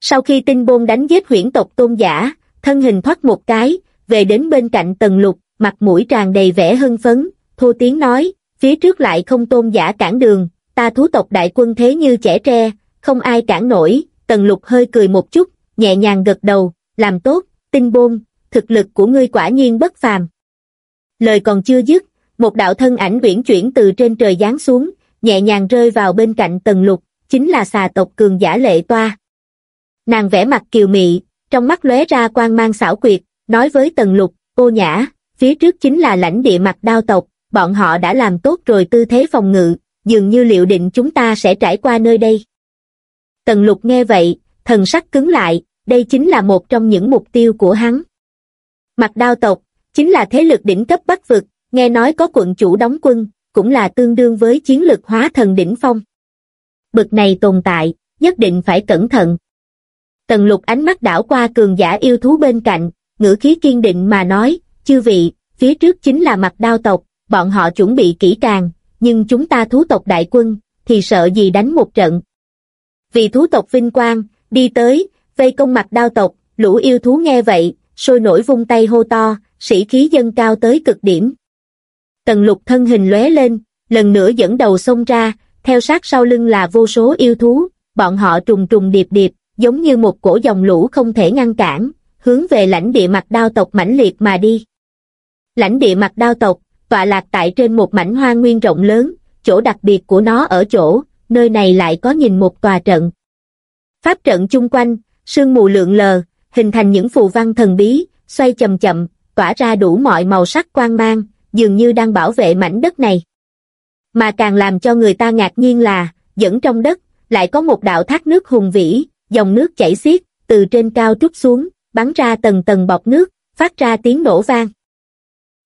Sau khi tinh bôn đánh giết huyễn tộc tôn giả, thân hình thoát một cái, về đến bên cạnh tần lục, mặt mũi tràn đầy vẻ hưng phấn, thô tiếng nói, phía trước lại không tôn giả cản đường, ta thú tộc đại quân thế như trẻ tre, không ai cản nổi, tần lục hơi cười một chút, nhẹ nhàng gật đầu, làm tốt, tinh bôn, thực lực của ngươi quả nhiên bất phàm. Lời còn chưa dứt, một đạo thân ảnh uyển chuyển từ trên trời giáng xuống, nhẹ nhàng rơi vào bên cạnh tần lục, chính là xà tộc cường giả lệ toa. Nàng vẽ mặt kiều mị, trong mắt lóe ra quang mang xảo quyệt, nói với tần lục, ô nhã, phía trước chính là lãnh địa mặt đao tộc, bọn họ đã làm tốt rồi tư thế phòng ngự, dường như liệu định chúng ta sẽ trải qua nơi đây. Tần lục nghe vậy, thần sắc cứng lại, đây chính là một trong những mục tiêu của hắn. Mặt đao tộc, chính là thế lực đỉnh cấp bắc vực, nghe nói có quận chủ đóng quân, cũng là tương đương với chiến lực hóa thần đỉnh phong. Bực này tồn tại, nhất định phải cẩn thận. Tần lục ánh mắt đảo qua cường giả yêu thú bên cạnh, ngữ khí kiên định mà nói, chư vị, phía trước chính là mặt đao tộc, bọn họ chuẩn bị kỹ càng, nhưng chúng ta thú tộc đại quân, thì sợ gì đánh một trận. Vì thú tộc vinh quang, đi tới, vây công mặt đao tộc, lũ yêu thú nghe vậy, sôi nổi vung tay hô to, sĩ khí dâng cao tới cực điểm. Tần lục thân hình lóe lên, lần nữa dẫn đầu xông ra, theo sát sau lưng là vô số yêu thú, bọn họ trùng trùng điệp điệp, giống như một cổ dòng lũ không thể ngăn cản, hướng về lãnh địa mặt đao tộc mãnh liệt mà đi. Lãnh địa mặt đao tộc, tọa lạc tại trên một mảnh hoa nguyên rộng lớn, chỗ đặc biệt của nó ở chỗ, nơi này lại có nhìn một tòa trận. Pháp trận chung quanh, sương mù lượng lờ, hình thành những phù văn thần bí, xoay chậm chậm, tỏa ra đủ mọi màu sắc quang mang, dường như đang bảo vệ mảnh đất này. Mà càng làm cho người ta ngạc nhiên là, dẫn trong đất, lại có một đạo thác nước hùng vĩ, dòng nước chảy xiết, từ trên cao trút xuống, bắn ra tầng tầng bọt nước, phát ra tiếng nổ vang.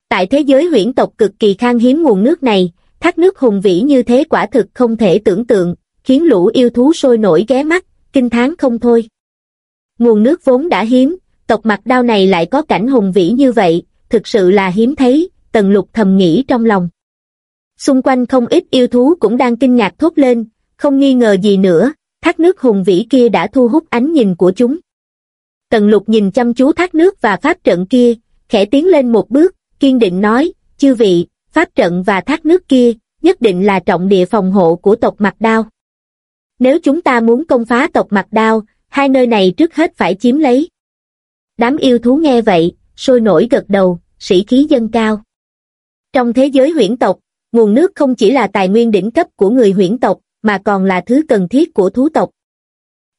Tại thế giới huyễn tộc cực kỳ khan hiếm nguồn nước này, thác nước hùng vĩ như thế quả thực không thể tưởng tượng, khiến lũ yêu thú sôi nổi ghé mắt, kinh thán không thôi. Nguồn nước vốn đã hiếm, tộc mặt đao này lại có cảnh hùng vĩ như vậy, thực sự là hiếm thấy, tần lục thầm nghĩ trong lòng. Xung quanh không ít yêu thú cũng đang kinh ngạc thốt lên, không nghi ngờ gì nữa, thác nước hùng vĩ kia đã thu hút ánh nhìn của chúng. Tần lục nhìn chăm chú thác nước và pháp trận kia, khẽ tiến lên một bước, kiên định nói, chư vị, pháp trận và thác nước kia, nhất định là trọng địa phòng hộ của tộc mặt đao. Nếu chúng ta muốn công phá tộc mặt đao, hai nơi này trước hết phải chiếm lấy. Đám yêu thú nghe vậy, sôi nổi gật đầu, sĩ khí dâng cao. Trong thế giới huyễn tộc, nguồn nước không chỉ là tài nguyên đỉnh cấp của người huyễn tộc, mà còn là thứ cần thiết của thú tộc.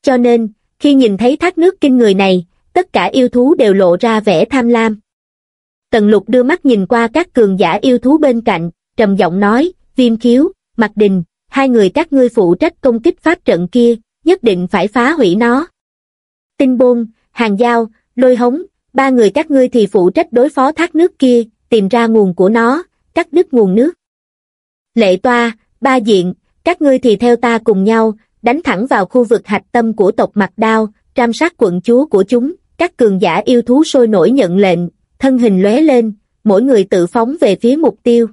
Cho nên, khi nhìn thấy thác nước kinh người này, tất cả yêu thú đều lộ ra vẻ tham lam. Tần lục đưa mắt nhìn qua các cường giả yêu thú bên cạnh, trầm giọng nói, viêm khiếu, mặt đình, hai người các ngươi phụ trách công kích pháp trận kia, nhất định phải phá hủy nó. Tinh bôn, hàng giao, lôi hống, ba người các ngươi thì phụ trách đối phó thác nước kia, tìm ra nguồn của nó, cắt đứt nguồn nước. Lệ toa, ba diện, các ngươi thì theo ta cùng nhau, đánh thẳng vào khu vực hạch tâm của tộc mặt đao, tram sát quận chúa của chúng, các cường giả yêu thú sôi nổi nhận lệnh, thân hình lóe lên, mỗi người tự phóng về phía mục tiêu.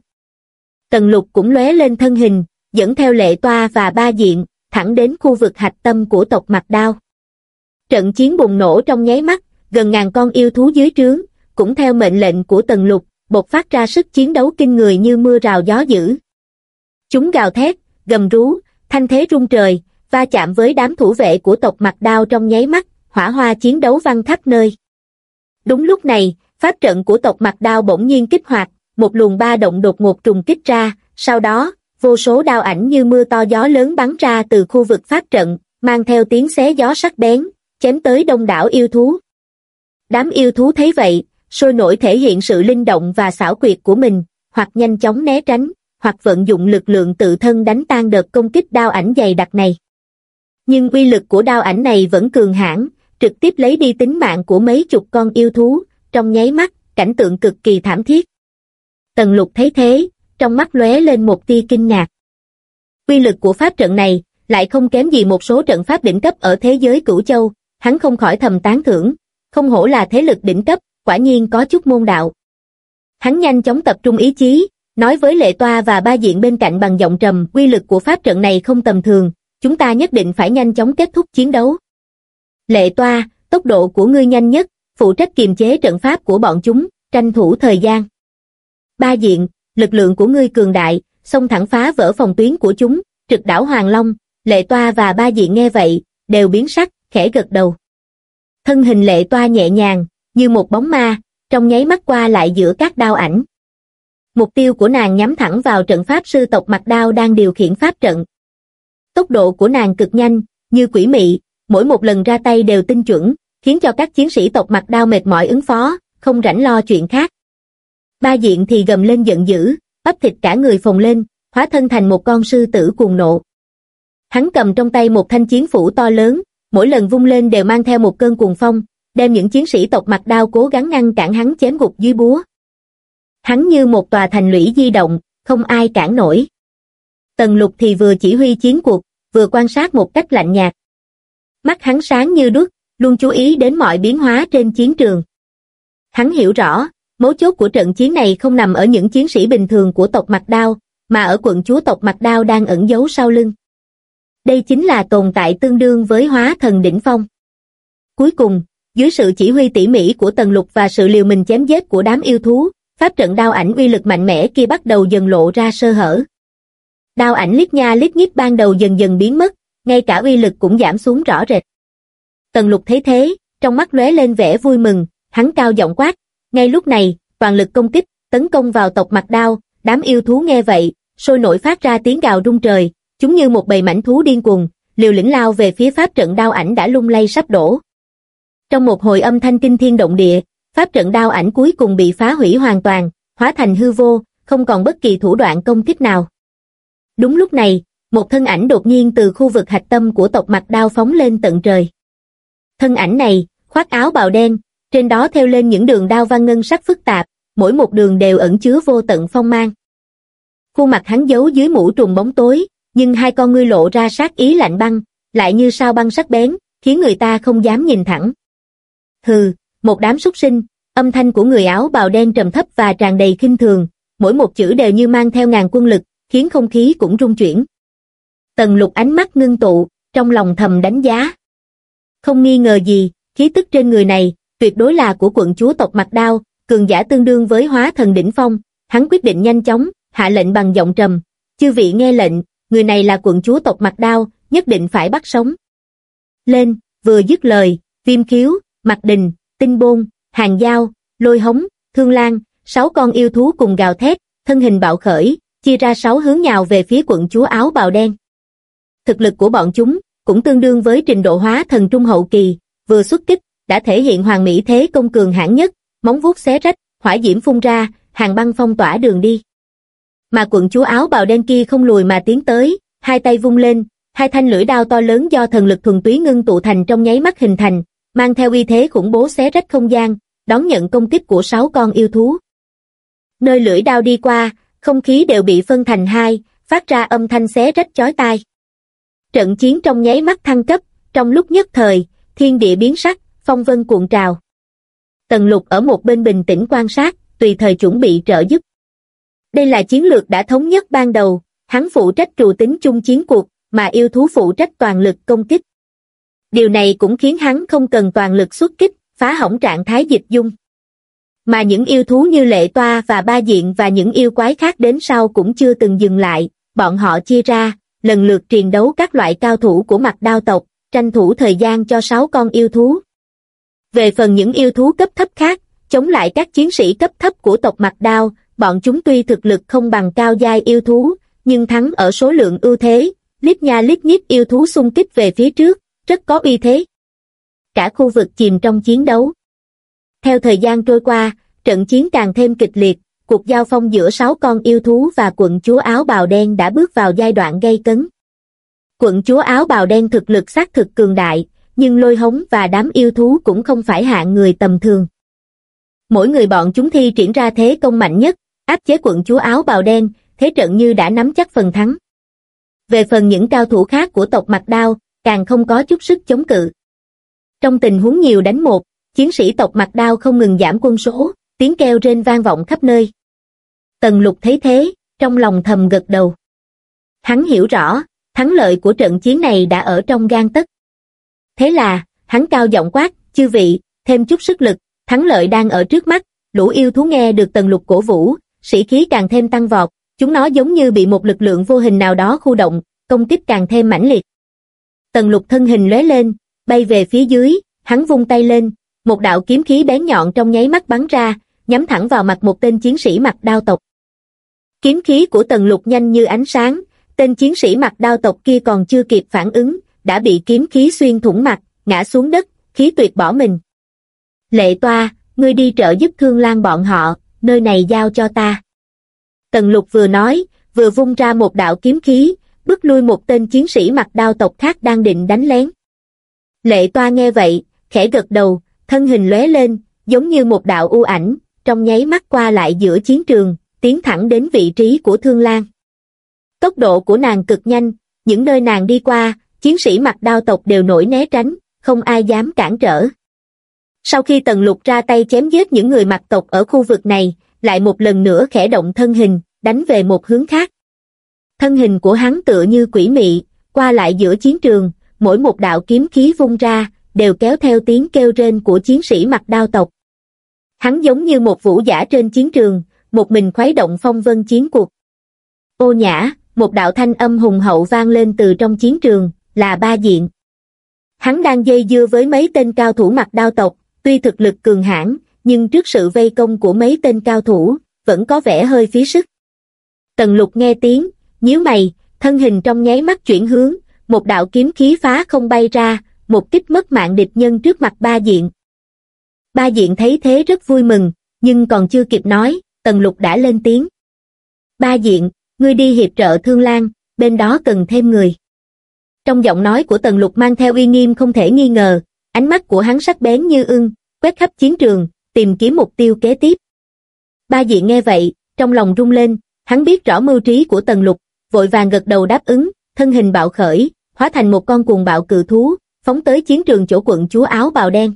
Tần lục cũng lóe lên thân hình, dẫn theo lệ toa và ba diện, thẳng đến khu vực hạch tâm của tộc mặt đao. Trận chiến bùng nổ trong nháy mắt, gần ngàn con yêu thú dưới trướng, cũng theo mệnh lệnh của tần lục, bộc phát ra sức chiến đấu kinh người như mưa rào gió dữ. Chúng gào thét, gầm rú, thanh thế rung trời, va chạm với đám thủ vệ của tộc mặt đao trong nháy mắt, hỏa hoa chiến đấu văng khắp nơi. Đúng lúc này, pháp trận của tộc mặt đao bỗng nhiên kích hoạt, một luồng ba động đột ngột trùng kích ra, sau đó, vô số đao ảnh như mưa to gió lớn bắn ra từ khu vực phát trận, mang theo tiếng xé gió sắc bén, chém tới đông đảo yêu thú. Đám yêu thú thấy vậy, sôi nổi thể hiện sự linh động và xảo quyệt của mình, hoặc nhanh chóng né tránh, hoặc vận dụng lực lượng tự thân đánh tan đợt công kích đao ảnh dày đặc này. Nhưng uy lực của đao ảnh này vẫn cường hãn, trực tiếp lấy đi tính mạng của mấy chục con yêu thú, trong nháy mắt, cảnh tượng cực kỳ thảm thiết. Tần lục thấy thế, trong mắt lóe lên một tia kinh ngạc. quy lực của pháp trận này, lại không kém gì một số trận pháp đỉnh cấp ở thế giới cửu châu, hắn không khỏi thầm tán thưởng, không hổ là thế lực đỉnh cấp, quả nhiên có chút môn đạo. Hắn nhanh chóng tập trung ý chí, nói với lệ toa và ba diện bên cạnh bằng giọng trầm, quy lực của pháp trận này không tầm thường, chúng ta nhất định phải nhanh chóng kết thúc chiến đấu. Lệ toa, tốc độ của ngươi nhanh nhất, phụ trách kiềm chế trận pháp của bọn chúng, tranh thủ thời gian. Ba diện, lực lượng của ngươi cường đại, xông thẳng phá vỡ phòng tuyến của chúng, trực đảo Hoàng Long, lệ toa và ba diện nghe vậy, đều biến sắc, khẽ gật đầu. Thân hình lệ toa nhẹ nhàng, như một bóng ma, trong nháy mắt qua lại giữa các đao ảnh. Mục tiêu của nàng nhắm thẳng vào trận pháp sư tộc mặt đao đang điều khiển pháp trận. Tốc độ của nàng cực nhanh, như quỷ mị, mỗi một lần ra tay đều tinh chuẩn, khiến cho các chiến sĩ tộc mặt đao mệt mỏi ứng phó, không rảnh lo chuyện khác. Ba diện thì gầm lên giận dữ, bắp thịt cả người phồng lên, hóa thân thành một con sư tử cuồng nộ. Hắn cầm trong tay một thanh chiến phủ to lớn, mỗi lần vung lên đều mang theo một cơn cuồng phong, đem những chiến sĩ tộc mặt đao cố gắng ngăn cản hắn chém gục dưới búa. Hắn như một tòa thành lũy di động, không ai cản nổi. Tần lục thì vừa chỉ huy chiến cuộc, vừa quan sát một cách lạnh nhạt. Mắt hắn sáng như đuốc, luôn chú ý đến mọi biến hóa trên chiến trường. Hắn hiểu rõ, mấu chốt của trận chiến này không nằm ở những chiến sĩ bình thường của tộc mặt đao, mà ở quận chúa tộc mặt đao đang ẩn giấu sau lưng. Đây chính là tồn tại tương đương với hóa thần đỉnh phong. Cuối cùng, dưới sự chỉ huy tỉ mỉ của Tần Lục và sự liều mình chém giết của đám yêu thú, pháp trận đao ảnh uy lực mạnh mẽ kia bắt đầu dần lộ ra sơ hở. Đao ảnh lít nha lít nhít ban đầu dần dần biến mất, ngay cả uy lực cũng giảm xuống rõ rệt. Tần Lục thấy thế, trong mắt lóe lên vẻ vui mừng, hắn cao giọng quát, ngay lúc này, toàn lực công kích, tấn công vào tộc mặt đao, đám yêu thú nghe vậy, sôi nổi phát ra tiếng gào rung trời, chúng như một bầy mảnh thú điên cuồng, liều lĩnh lao về phía pháp trận đao ảnh đã lung lay sắp đổ. Trong một hồi âm thanh kinh thiên động địa, pháp trận đao ảnh cuối cùng bị phá hủy hoàn toàn, hóa thành hư vô, không còn bất kỳ thủ đoạn công kích nào. Đúng lúc này, một thân ảnh đột nhiên từ khu vực hạch tâm của tộc mặt đao phóng lên tận trời. Thân ảnh này, khoác áo bào đen, trên đó theo lên những đường đao văn ngân sắc phức tạp, mỗi một đường đều ẩn chứa vô tận phong mang. Khuôn mặt hắn giấu dưới mũ trùng bóng tối, nhưng hai con ngươi lộ ra sát ý lạnh băng, lại như sao băng sắc bén, khiến người ta không dám nhìn thẳng. Hừ, một đám súc sinh, âm thanh của người áo bào đen trầm thấp và tràn đầy khinh thường, mỗi một chữ đều như mang theo ngàn quân lực, khiến không khí cũng rung chuyển. Tần lục ánh mắt ngưng tụ, trong lòng thầm đánh giá. Không nghi ngờ gì, khí tức trên người này, tuyệt đối là của quận chúa tộc mặt đao, cường giả tương đương với hóa thần đỉnh phong, hắn quyết định nhanh chóng, hạ lệnh bằng giọng trầm, chư vị nghe lệnh, người này là quận chúa tộc mặt đao, nhất định phải bắt sống. Lên, vừa dứt lời, viêm khiếu, mặt đình, tinh bôn, hàng giao, lôi hống, thương lan, sáu con yêu thú cùng gào thét, thân hình bạo khởi, chia ra sáu hướng nhào về phía quận chúa áo bào đen. Thực lực của bọn chúng cũng tương đương với trình độ hóa thần trung hậu kỳ, vừa xuất kích, đã thể hiện hoàng mỹ thế công cường hãn nhất, móng vuốt xé rách, hỏa diễm phun ra, hàng băng phong tỏa đường đi. Mà quận chúa áo bào đen kia không lùi mà tiến tới, hai tay vung lên, hai thanh lưỡi đao to lớn do thần lực thuần túy ngưng tụ thành trong nháy mắt hình thành, mang theo uy thế khủng bố xé rách không gian, đón nhận công kích của sáu con yêu thú. Nơi lưỡi đao đi qua, không khí đều bị phân thành hai, phát ra âm thanh xé rách chói tai. Trận chiến trong nháy mắt thăng cấp, trong lúc nhất thời, thiên địa biến sắc, phong vân cuộn trào. Tần lục ở một bên bình tĩnh quan sát, tùy thời chuẩn bị trợ giúp. Đây là chiến lược đã thống nhất ban đầu, hắn phụ trách trù tính chung chiến cuộc, mà yêu thú phụ trách toàn lực công kích. Điều này cũng khiến hắn không cần toàn lực xuất kích, phá hỏng trạng thái dịch dung. Mà những yêu thú như lệ toa và ba diện và những yêu quái khác đến sau cũng chưa từng dừng lại, bọn họ chia ra, lần lượt triền đấu các loại cao thủ của mặt đao tộc, tranh thủ thời gian cho sáu con yêu thú. Về phần những yêu thú cấp thấp khác, chống lại các chiến sĩ cấp thấp của tộc mặt đao, bọn chúng tuy thực lực không bằng cao giai yêu thú, nhưng thắng ở số lượng ưu thế, lít nha lít nhít yêu thú xung kích về phía trước, rất có uy thế. Cả khu vực chìm trong chiến đấu. Theo thời gian trôi qua, trận chiến càng thêm kịch liệt, cuộc giao phong giữa sáu con yêu thú và quận chúa áo bào đen đã bước vào giai đoạn gây cấn. Quận chúa áo bào đen thực lực xác thực cường đại, nhưng lôi hống và đám yêu thú cũng không phải hạng người tầm thường. Mỗi người bọn chúng thi triển ra thế công mạnh nhất, áp chế quận chúa áo bào đen, thế trận như đã nắm chắc phần thắng. Về phần những cao thủ khác của tộc mặt đao, càng không có chút sức chống cự. Trong tình huống nhiều đánh một, chiến sĩ tộc mặt đao không ngừng giảm quân số, tiếng kêu trên vang vọng khắp nơi. Tần lục thấy thế, trong lòng thầm gật đầu. Hắn hiểu rõ, thắng lợi của trận chiến này đã ở trong gan tất. Thế là, hắn cao giọng quát, chư vị, thêm chút sức lực, thắng lợi đang ở trước mắt, lũ yêu thú nghe được tần lục cổ vũ, sĩ khí càng thêm tăng vọt, chúng nó giống như bị một lực lượng vô hình nào đó khu động, công kích càng thêm mãnh liệt. Tần lục thân hình lóe lên, bay về phía dưới, hắn vung tay lên, một đạo kiếm khí bén nhọn trong nháy mắt bắn ra, nhắm thẳng vào mặt một tên chiến sĩ mặt đao tộc. Kiếm khí của tần lục nhanh như ánh sáng, tên chiến sĩ mặt đao tộc kia còn chưa kịp phản ứng, đã bị kiếm khí xuyên thủng mặt, ngã xuống đất, khí tuyệt bỏ mình. Lệ toa, ngươi đi trợ giúp thương lan bọn họ, nơi này giao cho ta. Tần lục vừa nói, vừa vung ra một đạo kiếm khí, bức lui một tên chiến sĩ mặc đao tộc khác đang định đánh lén. Lệ toa nghe vậy, khẽ gật đầu, thân hình lóe lên, giống như một đạo u ảnh, trong nháy mắt qua lại giữa chiến trường, tiến thẳng đến vị trí của Thương Lan. Tốc độ của nàng cực nhanh, những nơi nàng đi qua, chiến sĩ mặc đao tộc đều nổi né tránh, không ai dám cản trở. Sau khi Tần Lục ra tay chém giết những người mặc tộc ở khu vực này, lại một lần nữa khẽ động thân hình, đánh về một hướng khác. Thân hình của hắn tựa như quỷ mị, qua lại giữa chiến trường, mỗi một đạo kiếm khí vung ra, đều kéo theo tiếng kêu rên của chiến sĩ mặc đao tộc. Hắn giống như một vũ giả trên chiến trường, một mình khuấy động phong vân chiến cuộc. Ô nhã, một đạo thanh âm hùng hậu vang lên từ trong chiến trường, là ba diện. Hắn đang dây dưa với mấy tên cao thủ mặt đao tộc, tuy thực lực cường hãn, nhưng trước sự vây công của mấy tên cao thủ, vẫn có vẻ hơi phí sức. Tần lục nghe tiếng, nhíu mày, thân hình trong nháy mắt chuyển hướng, một đạo kiếm khí phá không bay ra, một kích mất mạng địch nhân trước mặt ba diện. Ba diện thấy thế rất vui mừng, nhưng còn chưa kịp nói, tần lục đã lên tiếng. Ba diện, ngươi đi hiệp trợ thương lan, bên đó cần thêm người. Trong giọng nói của tần lục mang theo uy nghiêm không thể nghi ngờ, ánh mắt của hắn sắc bén như ưng, quét khắp chiến trường, tìm kiếm mục tiêu kế tiếp. Ba dị nghe vậy, trong lòng rung lên, hắn biết rõ mưu trí của tần lục, vội vàng gật đầu đáp ứng, thân hình bạo khởi, hóa thành một con cuồng bạo cự thú, phóng tới chiến trường chỗ quận chúa áo bào đen.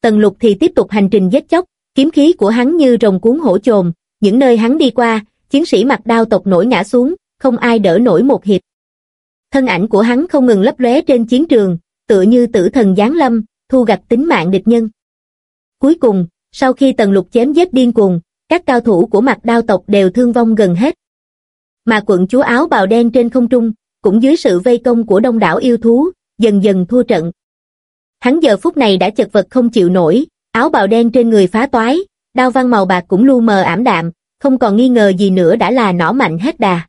Tần lục thì tiếp tục hành trình giết chóc, kiếm khí của hắn như rồng cuốn hổ chồn, những nơi hắn đi qua, chiến sĩ mặt đao tộc nổi ngã xuống, không ai đỡ nổi một hiệp. Thân ảnh của hắn không ngừng lấp lóe trên chiến trường, tựa như tử thần giáng lâm, thu gặt tính mạng địch nhân. Cuối cùng, sau khi tần lục chém giết điên cuồng, các cao thủ của mặt đao tộc đều thương vong gần hết. Mà quận chúa áo bào đen trên không trung, cũng dưới sự vây công của đông đảo yêu thú, dần dần thua trận. Hắn giờ phút này đã chật vật không chịu nổi, áo bào đen trên người phá toái, đao văn màu bạc cũng lu mờ ảm đạm, không còn nghi ngờ gì nữa đã là nỏ mạnh hết đà.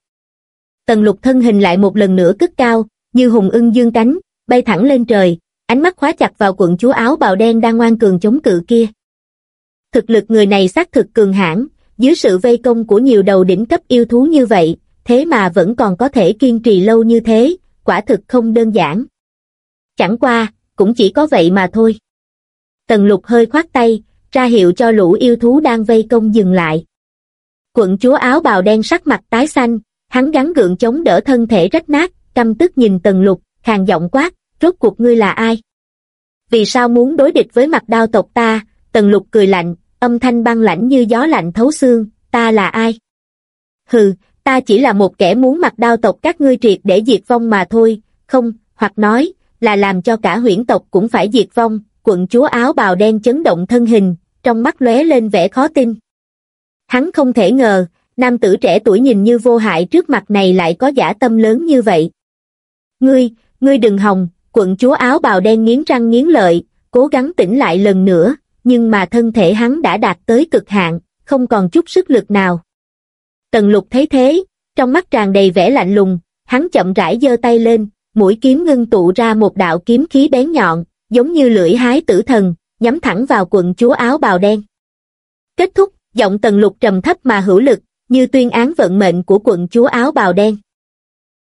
Tần lục thân hình lại một lần nữa cất cao, như hùng ưng dương cánh, bay thẳng lên trời, ánh mắt khóa chặt vào quận chúa áo bào đen đang ngoan cường chống cự kia. Thực lực người này xác thực cường hãn, dưới sự vây công của nhiều đầu đỉnh cấp yêu thú như vậy, thế mà vẫn còn có thể kiên trì lâu như thế, quả thực không đơn giản. Chẳng qua, cũng chỉ có vậy mà thôi. Tần lục hơi khoát tay, ra hiệu cho lũ yêu thú đang vây công dừng lại. Quận chúa áo bào đen sắc mặt tái xanh, hắn gắn gượng chống đỡ thân thể rách nát, căm tức nhìn tần lục, khàn giọng quát, rốt cuộc ngươi là ai? Vì sao muốn đối địch với mặt đao tộc ta? Tần lục cười lạnh, âm thanh băng lãnh như gió lạnh thấu xương, ta là ai? Hừ, ta chỉ là một kẻ muốn mặt đao tộc các ngươi triệt để diệt vong mà thôi, không, hoặc nói, là làm cho cả huyễn tộc cũng phải diệt vong, quận chúa áo bào đen chấn động thân hình, trong mắt lóe lên vẻ khó tin. Hắn không thể ngờ, nam tử trẻ tuổi nhìn như vô hại trước mặt này lại có giả tâm lớn như vậy. Ngươi, ngươi đừng hòng, quận chúa áo bào đen nghiến răng nghiến lợi, cố gắng tỉnh lại lần nữa, nhưng mà thân thể hắn đã đạt tới cực hạn, không còn chút sức lực nào. Tần lục thấy thế, trong mắt tràn đầy vẻ lạnh lùng, hắn chậm rãi giơ tay lên, mũi kiếm ngưng tụ ra một đạo kiếm khí bén nhọn, giống như lưỡi hái tử thần, nhắm thẳng vào quận chúa áo bào đen. Kết thúc, giọng tần lục trầm thấp mà hữu lực, như tuyên án vận mệnh của quận chúa áo bào đen.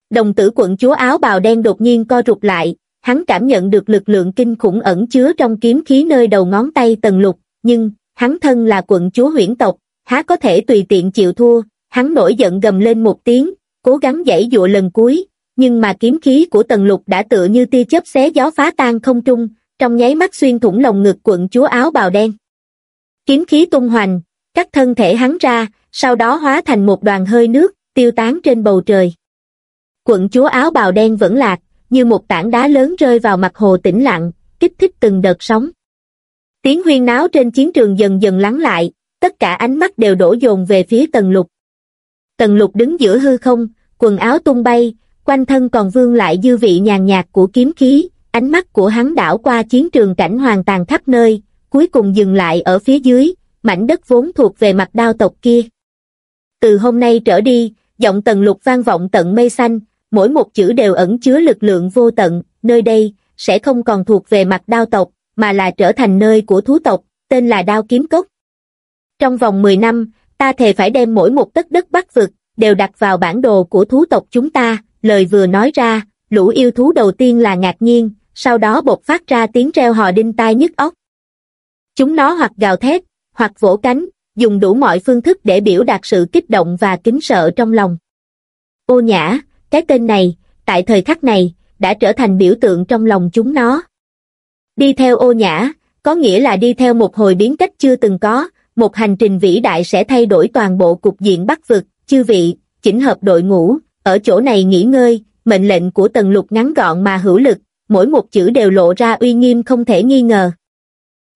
Đồng tử quận chúa áo bào đen đột nhiên co rụt lại, hắn cảm nhận được lực lượng kinh khủng ẩn chứa trong kiếm khí nơi đầu ngón tay tần lục, nhưng, hắn thân là quận chúa huyễn tộc, há có thể tùy tiện chịu thua, hắn nổi giận gầm lên một tiếng, cố gắng giãy dụa lần cuối, nhưng mà kiếm khí của tần lục đã tựa như tia chớp xé gió phá tan không trung, trong nháy mắt xuyên thủng lồng ngực quận chúa áo bào đen. Kiếm khí tung hoành, cắt thân thể hắn ra, sau đó hóa thành một đoàn hơi nước, tiêu tán trên bầu trời. Quận chúa áo bào đen vẫn lạc, như một tảng đá lớn rơi vào mặt hồ tĩnh lặng, kích thích từng đợt sóng. Tiếng huyên náo trên chiến trường dần dần lắng lại, tất cả ánh mắt đều đổ dồn về phía tần lục. Tần lục đứng giữa hư không, quần áo tung bay, quanh thân còn vương lại dư vị nhàn nhạt của kiếm khí, ánh mắt của hắn đảo qua chiến trường cảnh hoàng tàn khắp nơi, cuối cùng dừng lại ở phía dưới, mảnh đất vốn thuộc về mặt đao tộc kia. Từ hôm nay trở đi, giọng tần lục vang vọng tận mây xanh, mỗi một chữ đều ẩn chứa lực lượng vô tận, nơi đây, sẽ không còn thuộc về mặt đao tộc, mà là trở thành nơi của thú tộc, tên là đao kiếm cốc. Trong vòng 10 năm, ta thề phải đem mỗi một tấc đất bắc vực, đều đặt vào bản đồ của thú tộc chúng ta, lời vừa nói ra, lũ yêu thú đầu tiên là ngạc nhiên, sau đó bột phát ra tiếng reo hò đinh tai nhức óc. Chúng nó hoặc gào thét, hoặc vỗ cánh, dùng đủ mọi phương thức để biểu đạt sự kích động và kính sợ trong lòng. Ô nhã, cái tên này, tại thời khắc này, đã trở thành biểu tượng trong lòng chúng nó. Đi theo ô nhã, có nghĩa là đi theo một hồi biến cách chưa từng có, một hành trình vĩ đại sẽ thay đổi toàn bộ cục diện bắc vực, chư vị, chỉnh hợp đội ngũ, ở chỗ này nghỉ ngơi, mệnh lệnh của tần lục ngắn gọn mà hữu lực, mỗi một chữ đều lộ ra uy nghiêm không thể nghi ngờ.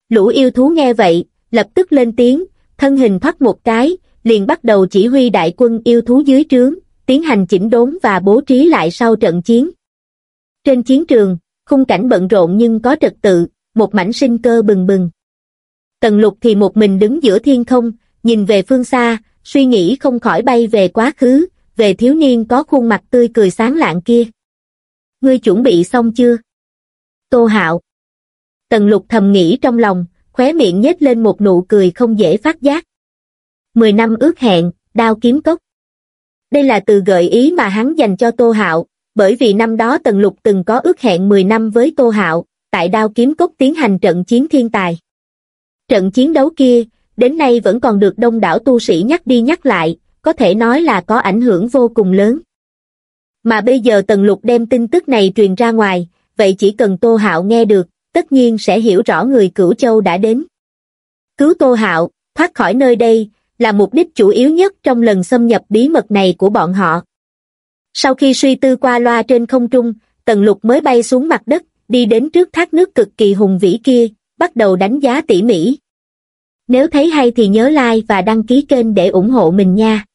Lũ yêu thú nghe vậy, lập tức lên tiếng, thân hình thoát một cái, liền bắt đầu chỉ huy đại quân yêu thú dưới trướng, tiến hành chỉnh đốn và bố trí lại sau trận chiến. Trên chiến trường, khung cảnh bận rộn nhưng có trật tự, một mảnh sinh cơ bừng bừng. Tần lục thì một mình đứng giữa thiên không, nhìn về phương xa, suy nghĩ không khỏi bay về quá khứ, về thiếu niên có khuôn mặt tươi cười sáng lạng kia. Ngươi chuẩn bị xong chưa? Tô Hạo. Tần lục thầm nghĩ trong lòng, khóe miệng nhếch lên một nụ cười không dễ phát giác. Mười năm ước hẹn, đao kiếm cốc. Đây là từ gợi ý mà hắn dành cho Tô Hạo, bởi vì năm đó Tần Lục từng có ước hẹn 10 năm với Tô Hạo, tại đao kiếm cốc tiến hành trận chiến thiên tài. Trận chiến đấu kia, đến nay vẫn còn được đông đảo tu sĩ nhắc đi nhắc lại, có thể nói là có ảnh hưởng vô cùng lớn. Mà bây giờ Tần Lục đem tin tức này truyền ra ngoài, vậy chỉ cần Tô Hạo nghe được, tất nhiên sẽ hiểu rõ người cửu châu đã đến. Cứu Tô Hạo, thoát khỏi nơi đây, là mục đích chủ yếu nhất trong lần xâm nhập bí mật này của bọn họ. Sau khi suy tư qua loa trên không trung, Tần Lục mới bay xuống mặt đất, đi đến trước thác nước cực kỳ hùng vĩ kia, bắt đầu đánh giá tỉ mỉ. Nếu thấy hay thì nhớ like và đăng ký kênh để ủng hộ mình nha.